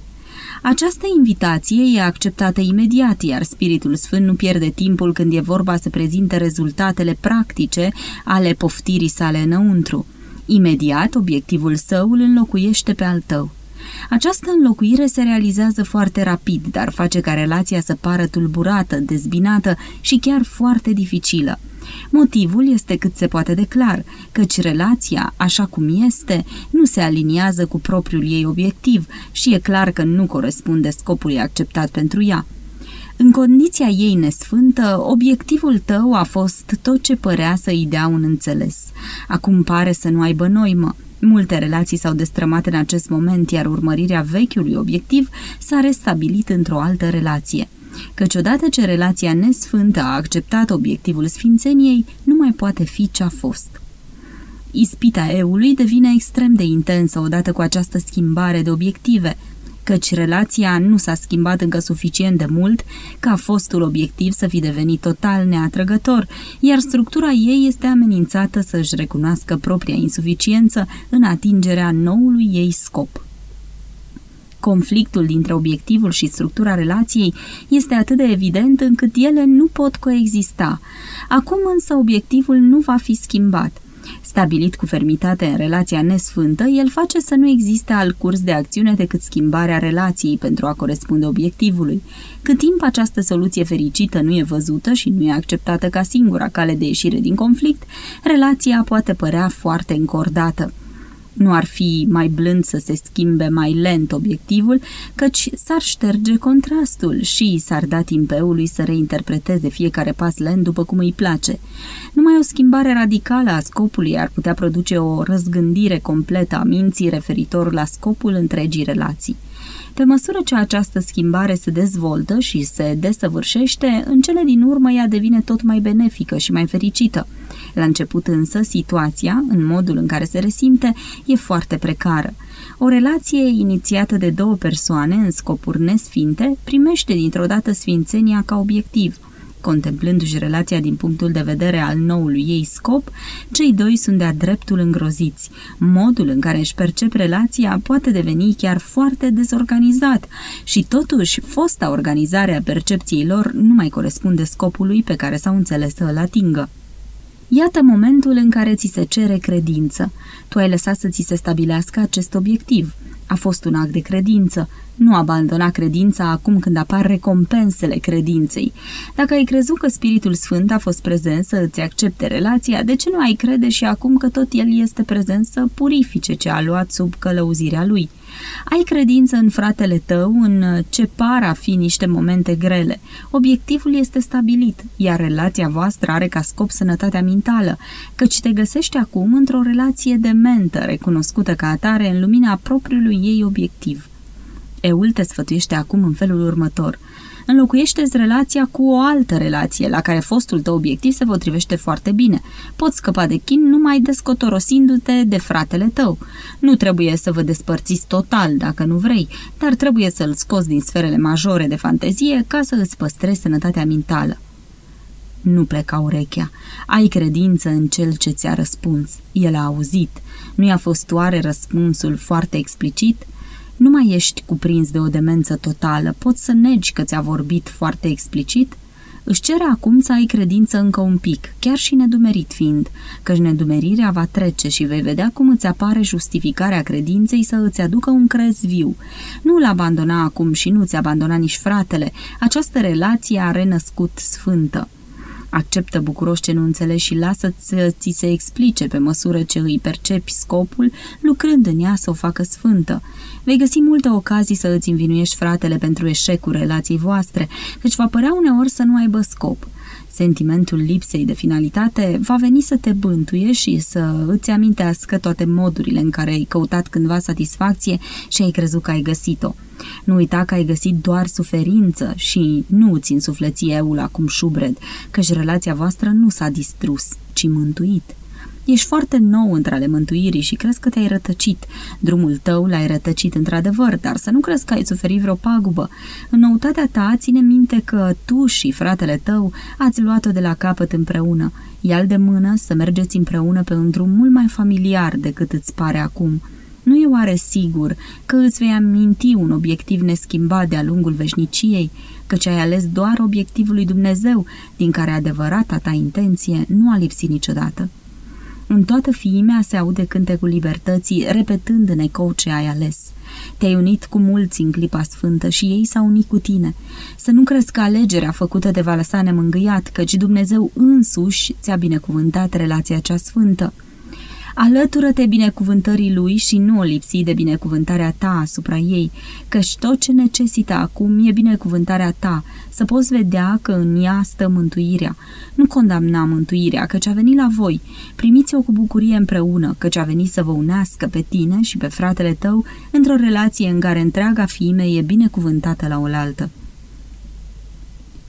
Această invitație e acceptată imediat, iar Spiritul Sfânt nu pierde timpul când e vorba să prezinte rezultatele practice ale poftirii sale înăuntru. Imediat, obiectivul său îl înlocuiește pe al tău. Această înlocuire se realizează foarte rapid, dar face ca relația să pară tulburată, dezbinată și chiar foarte dificilă. Motivul este cât se poate de clar, căci relația, așa cum este, nu se aliniază cu propriul ei obiectiv și e clar că nu corespunde scopului acceptat pentru ea. În condiția ei nesfântă, obiectivul tău a fost tot ce părea să-i dea un înțeles. Acum pare să nu aibă noimă. Multe relații s-au destrămat în acest moment, iar urmărirea vechiului obiectiv s-a restabilit într-o altă relație căci odată ce relația nesfântă a acceptat obiectivul sfințeniei, nu mai poate fi ce a fost. Ispita eului devine extrem de intensă odată cu această schimbare de obiective, căci relația nu s-a schimbat încă suficient de mult ca fostul obiectiv să fi devenit total neatrăgător, iar structura ei este amenințată să-și recunoască propria insuficiență în atingerea noului ei scop. Conflictul dintre obiectivul și structura relației este atât de evident încât ele nu pot coexista. Acum însă obiectivul nu va fi schimbat. Stabilit cu fermitate în relația nesfântă, el face să nu existe alt curs de acțiune decât schimbarea relației pentru a corespunde obiectivului. Cât timp această soluție fericită nu e văzută și nu e acceptată ca singura cale de ieșire din conflict, relația poate părea foarte încordată. Nu ar fi mai blând să se schimbe mai lent obiectivul, căci s-ar șterge contrastul și s-ar da timpeului să reinterpreteze fiecare pas lent după cum îi place. Numai o schimbare radicală a scopului ar putea produce o răzgândire completă a minții referitor la scopul întregii relații. Pe măsură ce această schimbare se dezvoltă și se desăvârșește, în cele din urmă ea devine tot mai benefică și mai fericită. La început însă, situația, în modul în care se resimte, e foarte precară. O relație inițiată de două persoane în scopuri nesfinte primește dintr-o dată sfințenia ca obiectiv. Contemplându-și relația din punctul de vedere al noului ei scop, cei doi sunt de-a dreptul îngroziți. Modul în care își percep relația poate deveni chiar foarte dezorganizat și totuși fosta organizare a percepției lor nu mai corespunde scopului pe care s-au înțeles să îl atingă. Iată momentul în care ți se cere credință. Tu ai lăsat să ți se stabilească acest obiectiv. A fost un act de credință. Nu abandona credința acum când apar recompensele credinței. Dacă ai crezut că Spiritul Sfânt a fost prezent să îți accepte relația, de ce nu ai crede și acum că tot El este prezent să purifice ce a luat sub călăuzirea Lui? Ai credință în fratele tău, în ce par a fi niște momente grele. Obiectivul este stabilit, iar relația voastră are ca scop sănătatea mentală, căci te găsești acum într-o relație dementă, recunoscută ca atare în lumina propriului ei obiectiv. Eul te sfătuiește acum în felul următor – înlocuiește-ți relația cu o altă relație la care fostul tău obiectiv se potrivește foarte bine. Poți scăpa de chin numai descotorosindu-te de fratele tău. Nu trebuie să vă despărțiți total dacă nu vrei, dar trebuie să-l scoți din sferele majore de fantezie ca să îți păstrezi sănătatea mentală. Nu pleca urechea. Ai credință în cel ce ți-a răspuns. El a auzit. Nu i-a fost oare răspunsul foarte explicit? Nu mai ești cuprins de o demență totală, poți să negi că ți-a vorbit foarte explicit? Își cere acum să ai credință încă un pic, chiar și nedumerit fiind, căci nedumerirea va trece și vei vedea cum îți apare justificarea credinței să îți aducă un crez viu. Nu-l abandona acum și nu ți abandona nici fratele, această relație a renăscut sfântă. Acceptă bucuros ce nu înțelegi și lasă să ți se explice pe măsură ce îi percepi scopul, lucrând în ea să o facă sfântă. Vei găsi multe ocazii să îți învinuiești fratele pentru eșecul relației voastre, căci va părea uneori să nu aibă scop. Sentimentul lipsei de finalitate va veni să te bântuie și să îți amintească toate modurile în care ai căutat cândva satisfacție și ai crezut că ai găsit-o. Nu uita că ai găsit doar suferință și nu îți însufleți eul acum șubred, căci relația voastră nu s-a distrus, ci mântuit. Ești foarte nou între ale mântuirii și crezi că te-ai rătăcit. Drumul tău l-ai rătăcit într-adevăr, dar să nu crezi că ai suferit vreo pagubă. În noutatea ta, ține minte că tu și fratele tău ați luat-o de la capăt împreună. Ia-l de mână să mergeți împreună pe un drum mult mai familiar decât îți pare acum. Nu e oare sigur că îți vei aminti un obiectiv neschimbat de-a lungul veșniciei, căci ai ales doar obiectivul lui Dumnezeu, din care adevărata ta intenție nu a lipsit niciodată? În toată fiimea se aude cântecul libertății, repetând în ecou ce ai ales. Te-ai unit cu mulți în clipa sfântă și ei s-au unit cu tine. Să nu crezi că alegerea făcută de va lăsa nemângâiat, căci Dumnezeu însuși ți-a binecuvântat relația cea sfântă. Alătură-te binecuvântării lui și nu o lipsi de binecuvântarea ta asupra ei, căci tot ce necesită acum e binecuvântarea ta, să poți vedea că în ea stă mântuirea. Nu condamna mântuirea, căci a venit la voi. Primiți-o cu bucurie împreună, căci a venit să vă unească pe tine și pe fratele tău într-o relație în care întreaga fiime e binecuvântată la oaltă.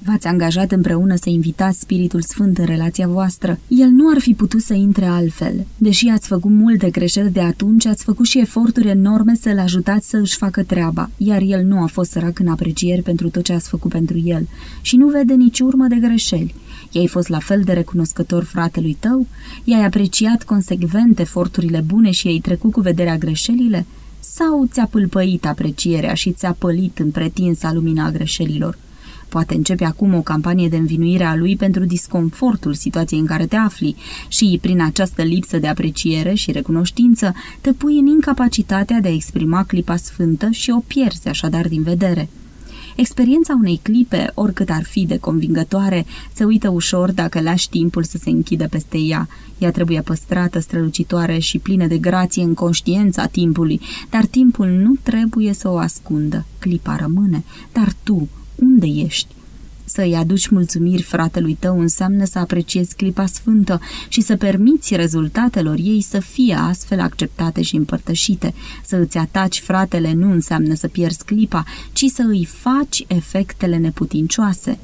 V-ați angajat împreună să invitați Spiritul Sfânt în relația voastră. El nu ar fi putut să intre altfel. Deși ați făcut multe greșeli de atunci, ați făcut și eforturi enorme să-l ajutați să își facă treaba, iar el nu a fost sărac în aprecieri pentru tot ce ați făcut pentru el și nu vede nici urmă de greșeli. I-ai fost la fel de recunoscător fratelui tău? I-ai apreciat consecvent eforturile bune și ai trecut cu vederea greșelile? Sau ți-a pâlpăit aprecierea și ți-a pălit în pretinsa lumina greșelilor? Poate începe acum o campanie de învinuire a lui pentru disconfortul situației în care te afli și, prin această lipsă de apreciere și recunoștință, te pui în incapacitatea de a exprima clipa sfântă și o pierzi așadar din vedere. Experiența unei clipe, oricât ar fi de convingătoare, se uită ușor dacă lași timpul să se închidă peste ea. Ea trebuie păstrată, strălucitoare și plină de grație în conștiința timpului, dar timpul nu trebuie să o ascundă. Clipa rămâne, dar tu, unde ești? Să-i aduci mulțumiri fratelui tău înseamnă să apreciezi clipa sfântă și să permiți rezultatelor ei să fie astfel acceptate și împărtășite. Să îți ataci fratele nu înseamnă să pierzi clipa, ci să îi faci efectele neputincioase.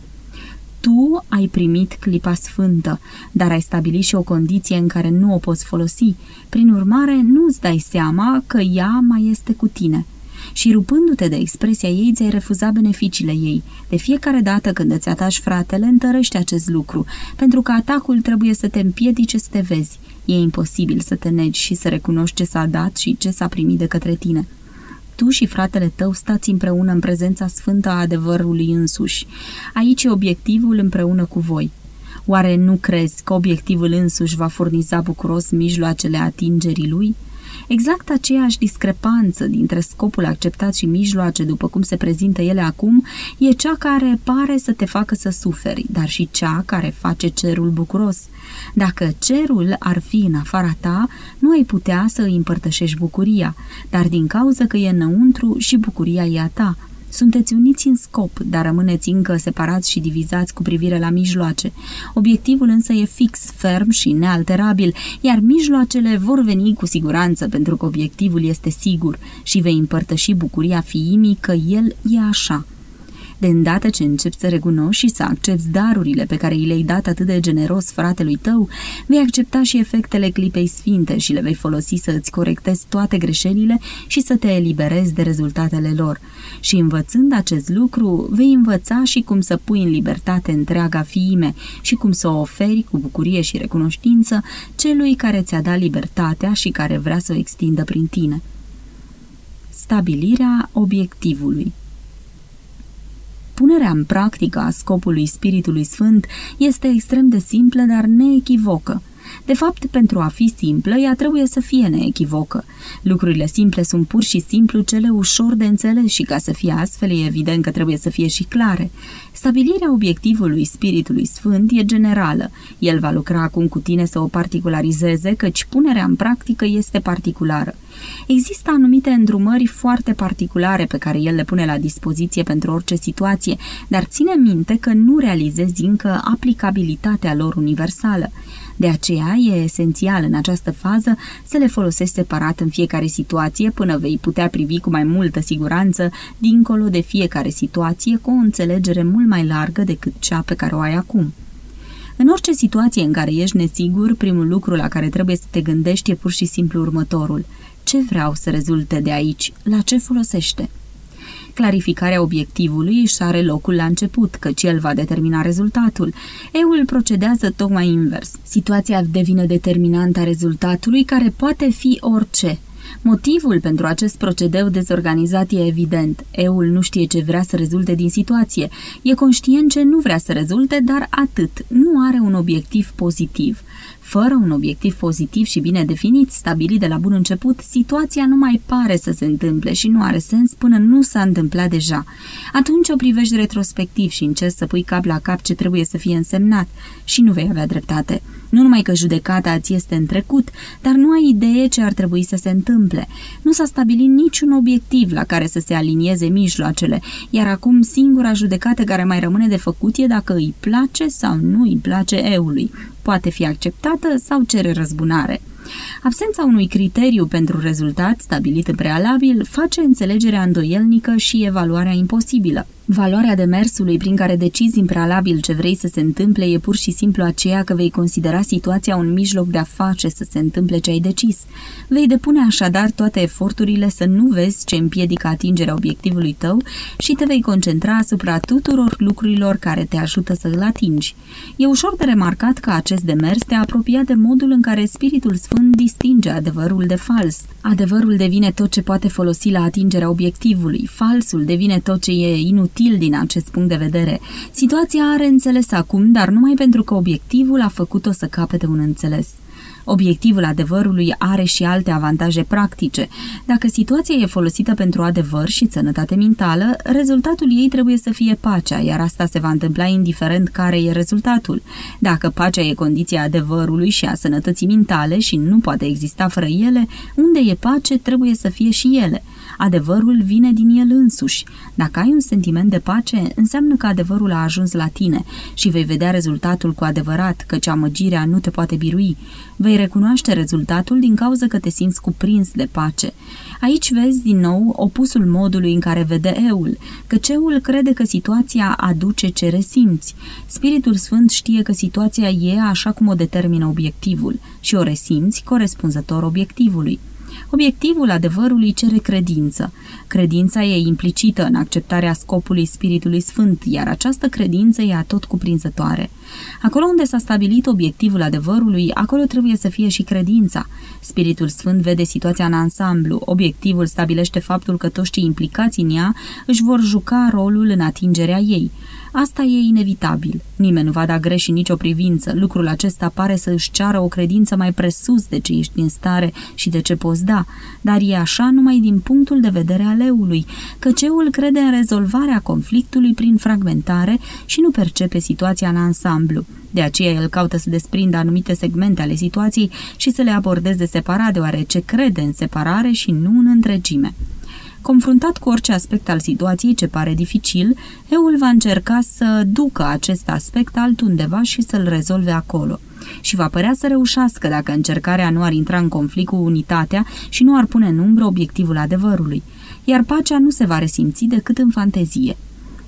Tu ai primit clipa sfântă, dar ai stabilit și o condiție în care nu o poți folosi. Prin urmare, nu îți dai seama că ea mai este cu tine – și rupându-te de expresia ei, ți-ai refuzat beneficiile ei. De fiecare dată când îți atași fratele, întărește acest lucru, pentru că atacul trebuie să te împiedice să te vezi. E imposibil să te negi și să recunoști ce s-a dat și ce s-a primit de către tine. Tu și fratele tău stați împreună în prezența sfântă a adevărului însuși. Aici e obiectivul împreună cu voi. Oare nu crezi că obiectivul însuși va furniza bucuros mijloacele atingerii lui? Exact aceeași discrepanță dintre scopul acceptat și mijloace după cum se prezintă ele acum e cea care pare să te facă să suferi, dar și cea care face cerul bucuros. Dacă cerul ar fi în afara ta, nu ai putea să îi împărtășești bucuria, dar din cauza că e înăuntru și bucuria e a ta – sunteți uniți în scop, dar rămâneți încă separați și divizați cu privire la mijloace. Obiectivul însă e fix, ferm și nealterabil, iar mijloacele vor veni cu siguranță pentru că obiectivul este sigur și vei împărtăși bucuria fiimii că el e așa. De îndată ce începi să recunoști și să accepti darurile pe care i le-ai dat atât de generos fratelui tău, vei accepta și efectele clipei sfinte și le vei folosi să îți corectezi toate greșelile și să te eliberezi de rezultatele lor. Și învățând acest lucru, vei învăța și cum să pui în libertate întreaga fiime și cum să o oferi cu bucurie și recunoștință celui care ți-a dat libertatea și care vrea să o extindă prin tine. Stabilirea obiectivului punerea în practică a scopului Spiritului Sfânt este extrem de simplă, dar neechivocă. De fapt, pentru a fi simplă, ea trebuie să fie neechivocă. Lucrurile simple sunt pur și simplu cele ușor de înțeles și ca să fie astfel e evident că trebuie să fie și clare. Stabilirea obiectivului Spiritului Sfânt e generală. El va lucra acum cu tine să o particularizeze, căci punerea în practică este particulară. Există anumite îndrumări foarte particulare pe care el le pune la dispoziție pentru orice situație, dar ține minte că nu realizezi încă aplicabilitatea lor universală. De aceea e esențial în această fază să le folosești separat în fiecare situație până vei putea privi cu mai multă siguranță dincolo de fiecare situație cu o înțelegere mult mai largă decât cea pe care o ai acum. În orice situație în care ești nesigur, primul lucru la care trebuie să te gândești e pur și simplu următorul. Ce vreau să rezulte de aici? La ce folosește? Clarificarea obiectivului își are locul la început, căci el va determina rezultatul. Eul procedează tocmai invers. Situația devine determinantă a rezultatului, care poate fi orice – Motivul pentru acest procedeu dezorganizat e evident. Eul nu știe ce vrea să rezulte din situație. E conștient ce nu vrea să rezulte, dar atât. Nu are un obiectiv pozitiv. Fără un obiectiv pozitiv și bine definit, stabilit de la bun început, situația nu mai pare să se întâmple și nu are sens până nu s-a întâmplat deja. Atunci o privești retrospectiv și încerci să pui cap la cap ce trebuie să fie însemnat și nu vei avea dreptate. Nu numai că judecata ți este în trecut, dar nu ai idee ce ar trebui să se întâmple. Nu s-a stabilit niciun obiectiv la care să se alinieze mijloacele, iar acum singura judecată care mai rămâne de făcut e dacă îi place sau nu îi place eului. Poate fi acceptată sau cere răzbunare. Absența unui criteriu pentru rezultat stabilit în prealabil face înțelegerea îndoielnică și evaluarea imposibilă. Valoarea demersului prin care decizi în prealabil ce vrei să se întâmple e pur și simplu aceea că vei considera situația un mijloc de a face să se întâmple ce ai decis. Vei depune așadar toate eforturile să nu vezi ce împiedică atingerea obiectivului tău și te vei concentra asupra tuturor lucrurilor care te ajută să îl atingi. E ușor de remarcat că acest demers te apropia de modul în care Spiritul Sfânt distinge adevărul de fals. Adevărul devine tot ce poate folosi la atingerea obiectivului, falsul devine tot ce e inutil inutil din acest punct de vedere. Situația are înțeles acum, dar numai pentru că obiectivul a făcut-o să capete un înțeles. Obiectivul adevărului are și alte avantaje practice. Dacă situația e folosită pentru adevăr și sănătate mentală, rezultatul ei trebuie să fie pacea, iar asta se va întâmpla indiferent care e rezultatul. Dacă pacea e condiția adevărului și a sănătății mentale și nu poate exista fără ele, unde e pace trebuie să fie și ele. Adevărul vine din el însuși. Dacă ai un sentiment de pace, înseamnă că adevărul a ajuns la tine și vei vedea rezultatul cu adevărat, căci amăgirea nu te poate birui. Vei recunoaște rezultatul din cauza că te simți cuprins de pace. Aici vezi din nou opusul modului în care vede eul, că ceul crede că situația aduce ce resimți. Spiritul Sfânt știe că situația e așa cum o determină obiectivul și o resimți corespunzător obiectivului. Obiectivul adevărului cere credință. Credința e implicită în acceptarea scopului Spiritului Sfânt, iar această credință e atot cuprinzătoare. Acolo unde s-a stabilit obiectivul adevărului, acolo trebuie să fie și credința. Spiritul Sfânt vede situația în ansamblu. Obiectivul stabilește faptul că toți cei implicați în ea își vor juca rolul în atingerea ei. Asta e inevitabil. Nimeni nu va da greș în nicio privință. Lucrul acesta pare să își ceară o credință mai presus de ce ești în stare și de ce poți da, dar e așa numai din punctul de vedere al eului, că ceul crede în rezolvarea conflictului prin fragmentare și nu percepe situația în ansamblu. De aceea el caută să desprindă anumite segmente ale situației și să le abordeze separat, deoarece crede în separare și nu în întregime. Confruntat cu orice aspect al situației ce pare dificil, Eul va încerca să ducă acest aspect altundeva și să-l rezolve acolo. Și va părea să reușească dacă încercarea nu ar intra în conflict cu unitatea și nu ar pune în umbră obiectivul adevărului, iar pacea nu se va resimți decât în fantezie.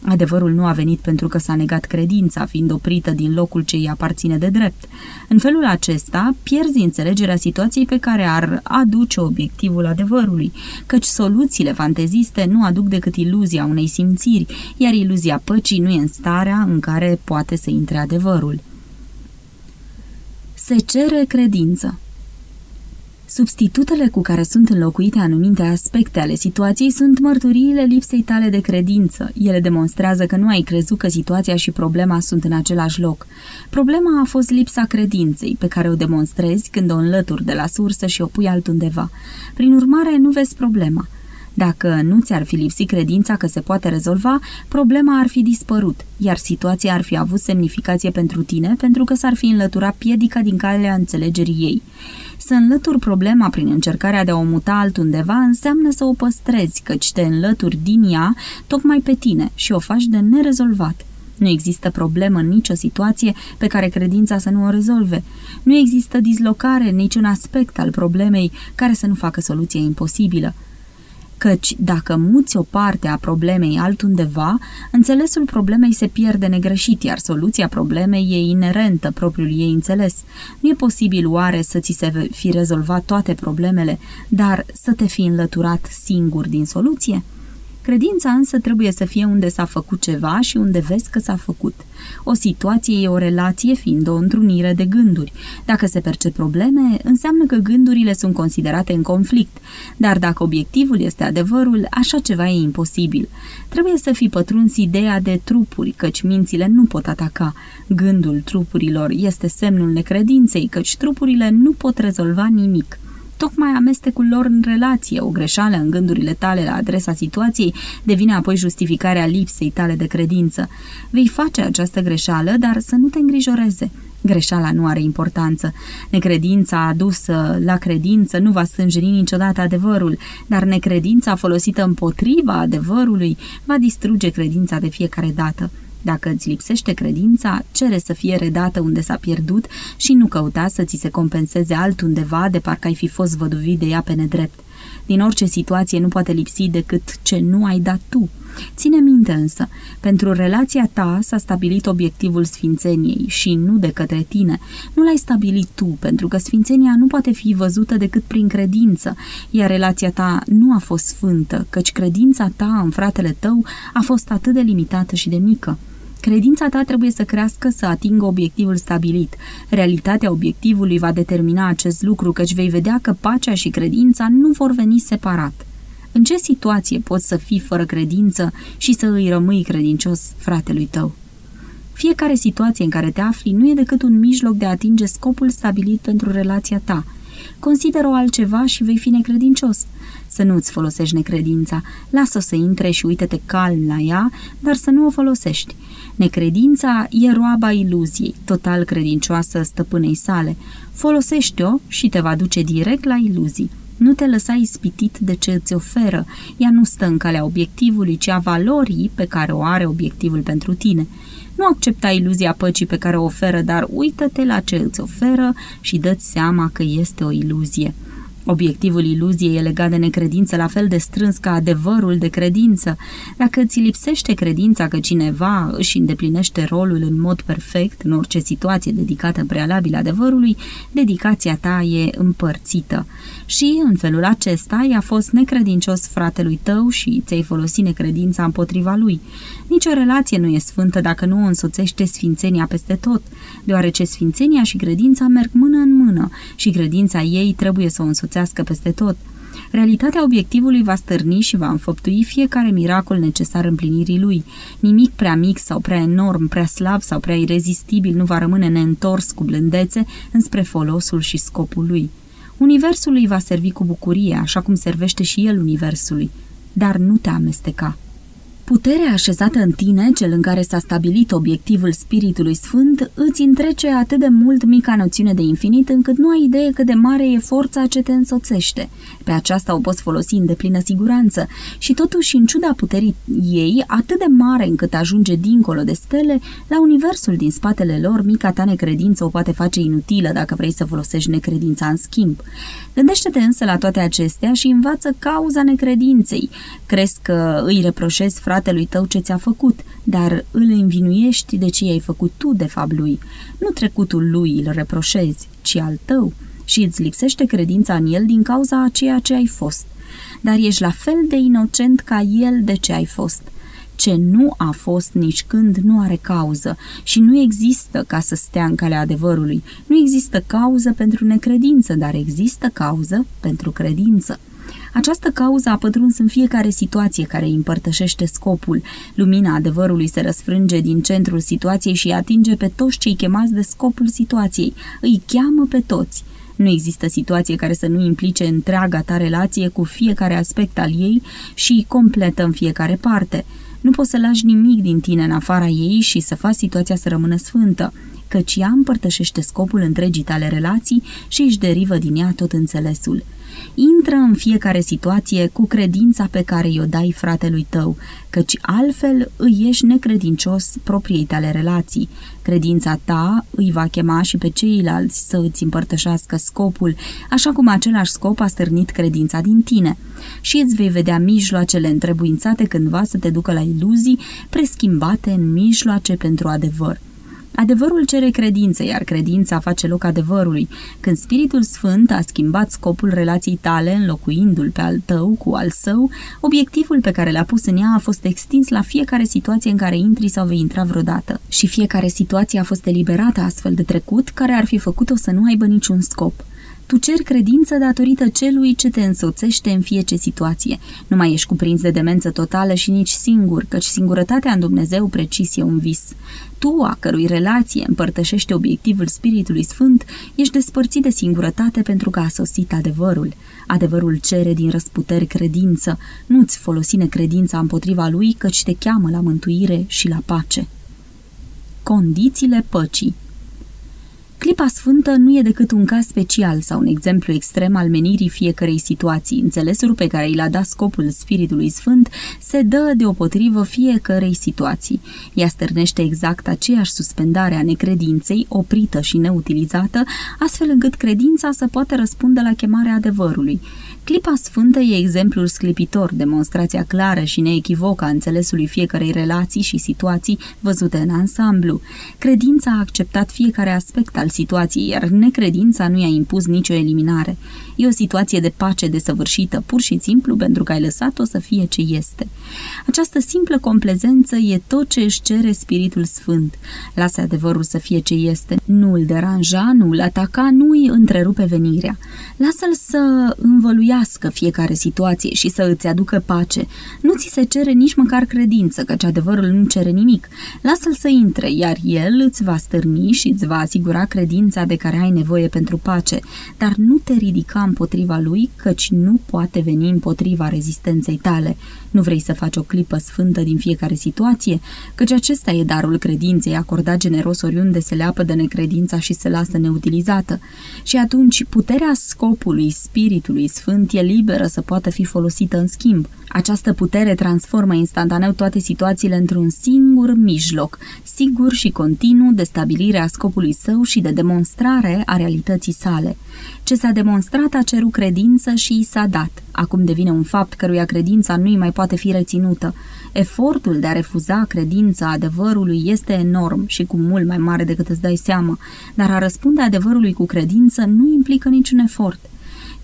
Adevărul nu a venit pentru că s-a negat credința, fiind oprită din locul ce îi aparține de drept. În felul acesta, pierzi înțelegerea situației pe care ar aduce obiectivul adevărului, căci soluțiile fanteziste nu aduc decât iluzia unei simțiri, iar iluzia păcii nu e în starea în care poate să intre adevărul. Se cere credință Substitutele cu care sunt înlocuite anumite aspecte ale situației sunt mărturiile lipsei tale de credință. Ele demonstrează că nu ai crezut că situația și problema sunt în același loc. Problema a fost lipsa credinței, pe care o demonstrezi când o înlături de la sursă și o pui altundeva. Prin urmare, nu vezi problema. Dacă nu ți-ar fi lipsit credința că se poate rezolva, problema ar fi dispărut, iar situația ar fi avut semnificație pentru tine pentru că s-ar fi înlăturat piedica din calea înțelegerii ei. Să înlături problema prin încercarea de a o muta altundeva înseamnă să o păstrezi, căci te înlături din ea tocmai pe tine și o faci de nerezolvat. Nu există problemă în nicio situație pe care credința să nu o rezolve. Nu există dislocare în niciun aspect al problemei care să nu facă soluția imposibilă căci dacă muți o parte a problemei altundeva, înțelesul problemei se pierde negreșit, iar soluția problemei e inerentă propriului ei înțeles. Nu e posibil oare să ți se fi rezolvat toate problemele, dar să te fi înlăturat singur din soluție? Credința însă trebuie să fie unde s-a făcut ceva și unde vezi că s-a făcut. O situație e o relație fiind o întrunire de gânduri. Dacă se percep probleme, înseamnă că gândurile sunt considerate în conflict. Dar dacă obiectivul este adevărul, așa ceva e imposibil. Trebuie să fi pătruns ideea de trupuri, căci mințile nu pot ataca. Gândul trupurilor este semnul necredinței, căci trupurile nu pot rezolva nimic tocmai amestecul lor în relație, o greșeală în gândurile tale la adresa situației, devine apoi justificarea lipsei tale de credință. Vei face această greșeală, dar să nu te îngrijoreze. Greșeala nu are importanță. Necredința adusă la credință nu va stânjeni niciodată adevărul, dar necredința folosită împotriva adevărului va distruge credința de fiecare dată. Dacă îți lipsește credința, cere să fie redată unde s-a pierdut și nu căuta să ți se compenseze altundeva de parcă ai fi fost văduvit de ea pe nedrept. Din orice situație nu poate lipsi decât ce nu ai dat tu. Ține minte însă, pentru relația ta s-a stabilit obiectivul sfințeniei și nu de către tine. Nu l-ai stabilit tu, pentru că sfințenia nu poate fi văzută decât prin credință, iar relația ta nu a fost sfântă, căci credința ta în fratele tău a fost atât de limitată și de mică. Credința ta trebuie să crească să atingă obiectivul stabilit. Realitatea obiectivului va determina acest lucru, căci vei vedea că pacea și credința nu vor veni separat. În ce situație poți să fii fără credință și să îi rămâi credincios fratelui tău? Fiecare situație în care te afli nu e decât un mijloc de a atinge scopul stabilit pentru relația ta. Consideră-o altceva și vei fi necredincios. Să nu-ți folosești necredința, lasă să intre și uite-te calm la ea, dar să nu o folosești. Necredința e roaba iluziei, total credincioasă stăpânei sale. Folosește-o și te va duce direct la iluzii. Nu te lăsa ispitit de ce îți oferă. Ea nu stă în calea obiectivului, ci a valorii pe care o are obiectivul pentru tine. Nu accepta iluzia păcii pe care o oferă, dar uită-te la ce îți oferă și dă-ți seama că este o iluzie. Obiectivul iluziei e legat de necredință la fel de strâns ca adevărul de credință. Dacă ți lipsește credința că cineva își îndeplinește rolul în mod perfect în orice situație dedicată prealabil adevărului, dedicația ta e împărțită. Și, în felul acesta, i-a fost necredincios fratelui tău și ți-ai folosit necredința împotriva lui. Nici o relație nu e sfântă dacă nu o însoțește sfințenia peste tot, deoarece sfințenia și credința merg mână în mână și credința ei trebuie să o însoțească peste tot. Realitatea obiectivului va stârni și va înfăptui fiecare miracol necesar împlinirii lui. Nimic prea mic sau prea enorm, prea slab sau prea irezistibil nu va rămâne neîntors cu blândețe înspre folosul și scopul lui. Universul îi va servi cu bucurie, așa cum servește și el universului, dar nu te amesteca. Puterea așezată în tine, cel în care s-a stabilit obiectivul Spiritului Sfânt, îți întrece atât de mult mica noțiune de infinit încât nu ai idee cât de mare e forța ce te însoțește. Pe aceasta o poți folosi în deplină siguranță și totuși, în ciuda puterii ei, atât de mare încât ajunge dincolo de stele, la universul din spatele lor, mica ta necredință o poate face inutilă dacă vrei să folosești necredința în schimb. Gândește-te însă la toate acestea și învață cauza necredinței. Crezi că îi reproșezi fratelui tău ce ți-a făcut, dar îl învinuiești de ce i-ai făcut tu de fapt lui. Nu trecutul lui îl reproșezi, ci al tău și îți lipsește credința în el din cauza a ceea ce ai fost. Dar ești la fel de inocent ca el de ce ai fost. Ce nu a fost nici când nu are cauză și nu există ca să stea în calea adevărului. Nu există cauză pentru necredință, dar există cauză pentru credință. Această cauză a pătruns în fiecare situație care îi împărtășește scopul. Lumina adevărului se răsfrânge din centrul situației și atinge pe toți cei chemați de scopul situației. Îi cheamă pe toți. Nu există situație care să nu implice întreaga ta relație cu fiecare aspect al ei și completă în fiecare parte. Nu poți să lași nimic din tine în afara ei și să faci situația să rămână sfântă, căci ea împărtășește scopul întregii tale relații și își derivă din ea tot înțelesul. Intră în fiecare situație cu credința pe care i-o dai fratelui tău, căci altfel îi ești necredincios propriei tale relații. Credința ta îi va chema și pe ceilalți să îți împărtășească scopul, așa cum același scop a stârnit credința din tine. Și îți vei vedea mijloacele întrebuințate cândva să te ducă la iluzii, preschimbate în mijloace pentru adevăr. Adevărul cere credință, iar credința face loc adevărului. Când Spiritul Sfânt a schimbat scopul relației tale, înlocuindu-l pe al tău cu al său, obiectivul pe care l-a pus în ea a fost extins la fiecare situație în care intri sau vei intra vreodată. Și fiecare situație a fost eliberată astfel de trecut, care ar fi făcut-o să nu aibă niciun scop. Tu ceri credință datorită celui ce te însoțește în fiecare situație. Nu mai ești cuprins de demență totală și nici singur, căci singurătatea în Dumnezeu precis e un vis. Tu, a cărui relație împărtășește obiectivul Spiritului Sfânt, ești despărțit de singurătate pentru că a sosit adevărul. Adevărul cere din răsputeri credință, nu-ți folosi necredința împotriva lui, căci te cheamă la mântuire și la pace. Condițiile păcii Clipa sfântă nu e decât un caz special sau un exemplu extrem al menirii fiecărei situații. Înțelesul pe care i l-a dat scopul Spiritului Sfânt se dă deopotrivă fiecărei situații. Ea stârnește exact aceeași suspendare a necredinței, oprită și neutilizată, astfel încât credința să poată răspunde la chemarea adevărului. Clipa sfântă e exemplul sclipitor, demonstrația clară și neechivocă a înțelesului fiecarei relații și situații văzute în ansamblu. Credința a acceptat fiecare aspect al situației, iar necredința nu i-a impus nicio eliminare. E o situație de pace desăvârșită, pur și simplu pentru că ai lăsat-o să fie ce este. Această simplă complezență e tot ce își cere Spiritul Sfânt. Lasă adevărul să fie ce este, nu îl deranja, nu îl ataca, nu îi întrerupe venirea. Lasă-l să învăluiască fiecare situație și să îți aducă pace. Nu ți se cere nici măcar credință, căci adevărul nu cere nimic. Lasă-l să intre, iar el îți va stârni și îți va asigura credința de care ai nevoie pentru pace, dar nu te ridica împotriva lui, căci nu poate veni împotriva rezistenței tale. Nu vrei să faci o clipă sfântă din fiecare situație, căci acesta e darul credinței, acordat generos oriunde se leapă de necredința și se lasă neutilizată. Și atunci puterea scopului Spiritului Sfânt e liberă să poată fi folosită în schimb. Această putere transformă instantaneu toate situațiile într-un singur mijloc, sigur și continuu de stabilire a scopului său și de demonstrare a realității sale. Ce s-a demonstrat a cerut credință și i s-a dat. Acum devine un fapt căruia credința nu-i mai poate fi reținută. Efortul de a refuza credința adevărului este enorm și cu mult mai mare decât îți dai seama, dar a răspunde adevărului cu credință nu implică niciun efort.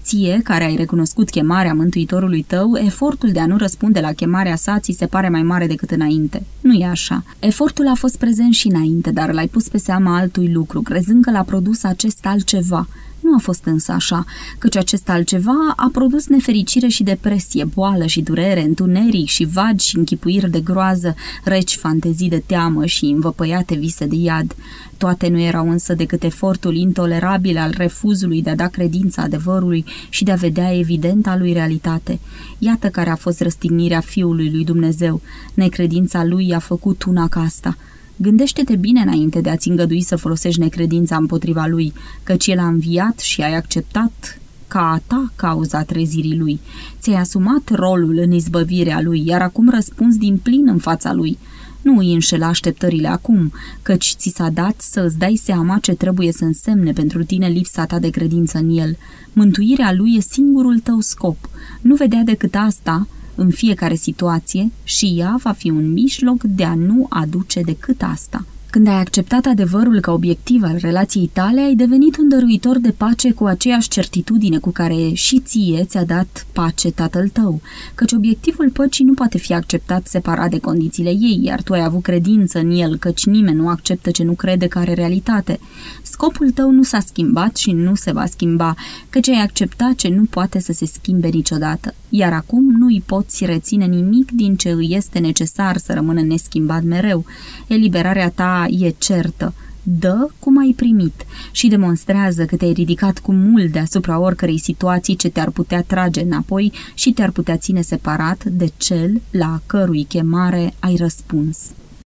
Ție, care ai recunoscut chemarea Mântuitorului tău, efortul de a nu răspunde la chemarea sa ți se pare mai mare decât înainte. Nu e așa. Efortul a fost prezent și înainte, dar l-ai pus pe seama altui lucru, crezând că l-a produs acest altceva – nu a fost însă așa, căci acest altceva a produs nefericire și depresie, boală și durere, întuneric și vagi și închipuiri de groază, reci fantezii de teamă și învăpăiate vise de iad. Toate nu erau însă decât efortul intolerabil al refuzului de a da credința adevărului și de a vedea evidenta lui realitate. Iată care a fost răstignirea Fiului lui Dumnezeu. Necredința lui a făcut una ca asta – Gândește-te bine înainte de a-ți îngădui să folosești necredința împotriva lui, căci el a înviat și ai acceptat ca a ta cauza trezirii lui. Ți-ai asumat rolul în izbăvirea lui, iar acum răspunzi din plin în fața lui. Nu îi înșela așteptările acum, căci ți s-a dat să îți dai seama ce trebuie să însemne pentru tine lipsa ta de credință în el. Mântuirea lui e singurul tău scop. Nu vedea decât asta, în fiecare situație și ea va fi un mijloc de a nu aduce decât asta. Când ai acceptat adevărul ca obiectiv al relației tale, ai devenit un dăruitor de pace cu aceeași certitudine cu care și ție ți-a dat pace tatăl tău, căci obiectivul păcii nu poate fi acceptat separat de condițiile ei, iar tu ai avut credință în el, căci nimeni nu acceptă ce nu crede că are realitate. Scopul tău nu s-a schimbat și nu se va schimba, căci ai acceptat ce nu poate să se schimbe niciodată. Iar acum nu îi poți reține nimic din ce îi este necesar să rămână neschimbat mereu. Eliberarea ta e certă. Dă cum ai primit și demonstrează că te-ai ridicat cu mult deasupra oricărei situații ce te-ar putea trage înapoi și te-ar putea ține separat de cel la cărui chemare ai răspuns.